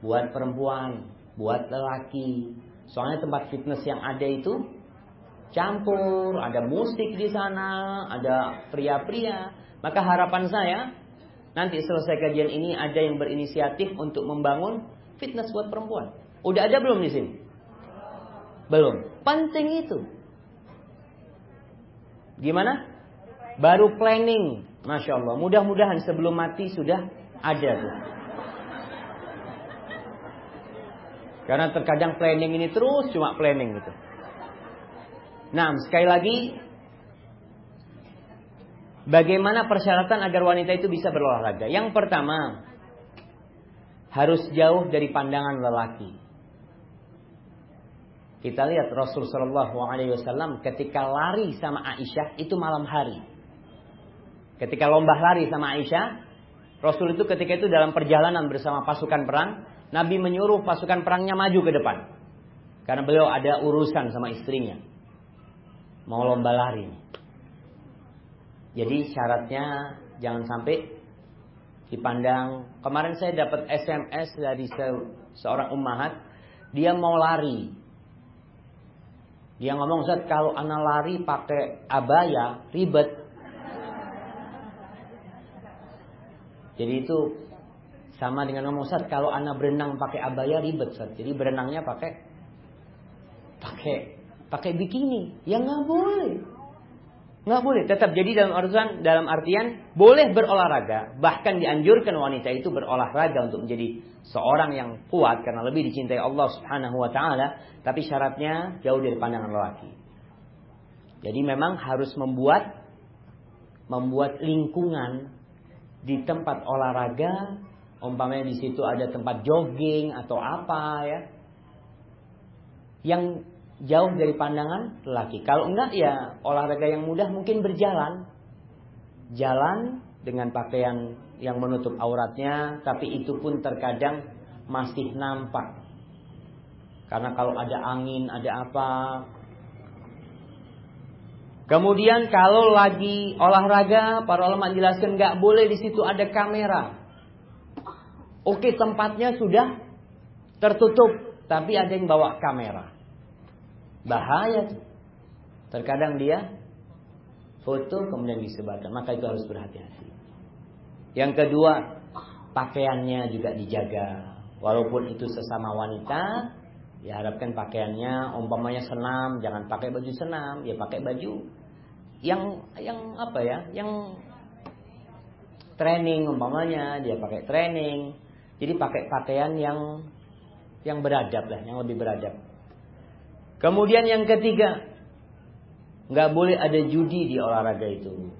buat perempuan, buat lelaki, Soalnya tempat fitness yang ada itu campur, ada musik di sana, ada pria-pria. Maka harapan saya nanti selesai kajian ini ada yang berinisiatif untuk membangun fitness buat perempuan. Udah ada belum di sini? Belum. Penting itu. Gimana? Baru planning. Masya Allah. Mudah-mudahan sebelum mati sudah ada tuh. Karena terkadang planning ini terus cuma planning gitu. Nah, sekali lagi bagaimana persyaratan agar wanita itu bisa berolahraga? Yang pertama, harus jauh dari pandangan lelaki. Kita lihat Rasul Shallallahu Alaihi Wasallam ketika lari sama Aisyah itu malam hari. Ketika lomba lari sama Aisyah, Rasul itu ketika itu dalam perjalanan bersama pasukan perang, Nabi menyuruh pasukan perangnya maju ke depan. Karena beliau ada urusan sama istrinya. Mau lomba lari. Jadi syaratnya jangan sampai dipandang. Kemarin saya dapat SMS dari se seorang ummahat. Dia mau lari. Dia ngomong, Zat kalau anak lari pakai abaya ribet. Jadi itu sama dengan ngomong Ustaz, kalau anak berenang pakai abaya ribet Ustaz. Jadi berenangnya pakai pakai pakai bikini. Ya nggak boleh. Nggak boleh. Tetap jadi dalam artian dalam artian boleh berolahraga. Bahkan dianjurkan wanita itu berolahraga untuk menjadi seorang yang kuat karena lebih dicintai Allah Subhanahu wa taala, tapi syaratnya jauh dari pandangan lelaki. Jadi memang harus membuat membuat lingkungan di tempat olahraga, umpamanya di situ ada tempat jogging atau apa ya. Yang jauh dari pandangan lelaki. Kalau enggak ya olahraga yang mudah mungkin berjalan. Jalan dengan pakaian yang menutup auratnya, tapi itu pun terkadang masih nampak. Karena kalau ada angin, ada apa. Kemudian kalau lagi olahraga, para ulama jelaskan nggak boleh di situ ada kamera. Oke, tempatnya sudah tertutup, tapi ada yang bawa kamera. Bahaya. Terkadang dia foto kemudian disebarkan. Maka itu harus berhati-hati. Yang kedua, pakaiannya juga dijaga. Walaupun itu sesama wanita, ya harapkan pakaiannya umpamanya senam, jangan pakai baju senam, ya pakai baju yang yang apa ya? Yang training umpamanya dia pakai training. Jadi pakai pakaian yang yang beradab lah, yang lebih beradab. Kemudian yang ketiga, nggak boleh ada judi di olahraga itu.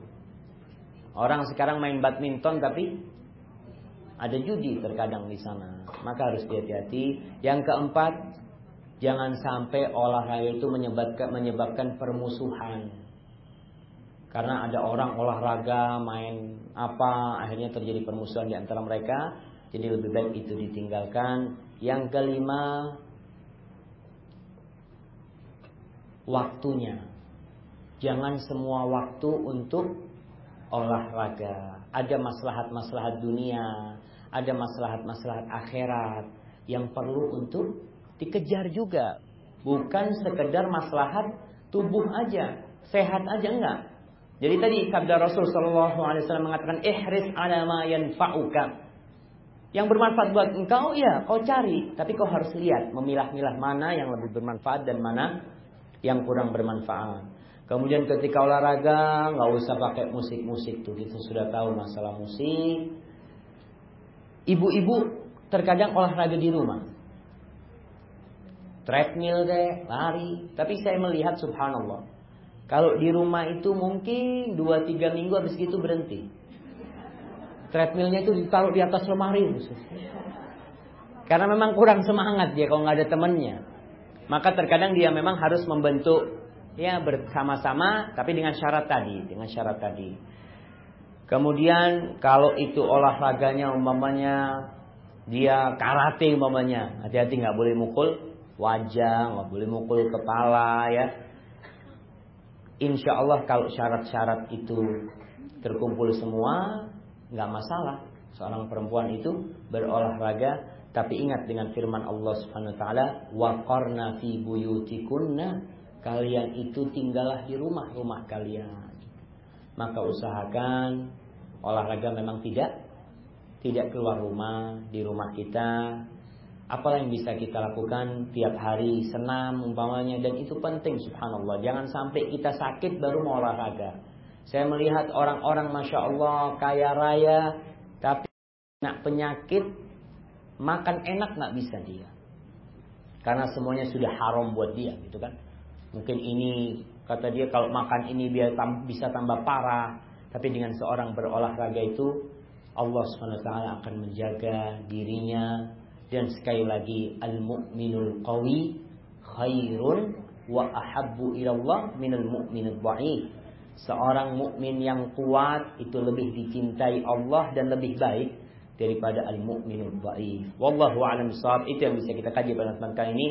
Orang sekarang main badminton tapi ada judi terkadang di sana. Maka harus hati-hati. Yang keempat, jangan sampai olahraga itu menyebabkan menyebabkan permusuhan. Karena ada orang olahraga main apa akhirnya terjadi permusuhan di antara mereka. Jadi lebih baik itu ditinggalkan. Yang kelima, waktunya. Jangan semua waktu untuk olahraga. Ada maslahat-maslahat dunia, ada maslahat-maslahat akhirat yang perlu untuk dikejar juga. Bukan sekedar maslahat tubuh aja, sehat aja enggak. Jadi tadi sabda Rasul Shallallahu Alaihi Wasallam mengatakan ihris ala ma yanfa'uka. Yang bermanfaat buat engkau ya kau cari, tapi kau harus lihat memilah-milah mana yang lebih bermanfaat dan mana yang kurang bermanfaat. Kemudian ketika olahraga nggak usah pakai musik-musik tuh kita sudah tahu masalah musik. Ibu-ibu terkadang olahraga di rumah. Treadmill deh, lari. Tapi saya melihat subhanallah. Kalau di rumah itu mungkin 2-3 minggu habis itu berhenti. Treadmillnya itu ditaruh di atas lemari. Karena memang kurang semangat dia kalau nggak ada temennya. Maka terkadang dia memang harus membentuk ya bersama-sama tapi dengan syarat tadi, dengan syarat tadi. Kemudian kalau itu olahraganya umpamanya dia karate umpamanya, hati-hati nggak boleh mukul wajah, nggak boleh mukul kepala ya. Insya Allah kalau syarat-syarat itu terkumpul semua nggak masalah. Seorang perempuan itu berolahraga tapi ingat dengan firman Allah Subhanahu wa taala, "Wa qarna fi buyutikunna." Kalian itu tinggallah di rumah-rumah kalian. Maka usahakan olahraga memang tidak tidak keluar rumah, di rumah kita. Apa yang bisa kita lakukan tiap hari senam umpamanya dan itu penting subhanallah. Jangan sampai kita sakit baru mau olahraga. Saya melihat orang-orang masya Allah kaya raya tapi nak penyakit Makan enak nggak bisa dia. Karena semuanya sudah haram buat dia gitu kan. Mungkin ini kata dia kalau makan ini biar tam, bisa tambah parah. Tapi dengan seorang berolahraga itu Allah SWT akan menjaga dirinya dan sekali lagi al-mu'minul qawi khairun wa ahabbu ilallah minal mu'minul dhaif. Seorang mukmin yang kuat itu lebih dicintai Allah dan lebih baik daripada al-mu'minul dhaif. Wallahu a'lam bishawab. Itu yang bisa kita kaji pada kesempatan kali ini.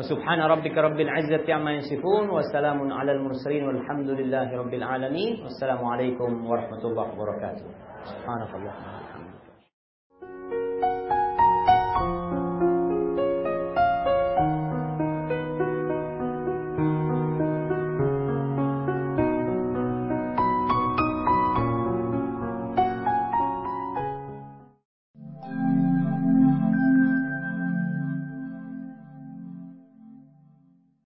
Subhana rabbika rabbil izzati amma yasifun wa salamun 'alal mursalin walhamdulillahi rabbil alamin. Wassalamualaikum warahmatullahi wabarakatuh. Subhanakallah.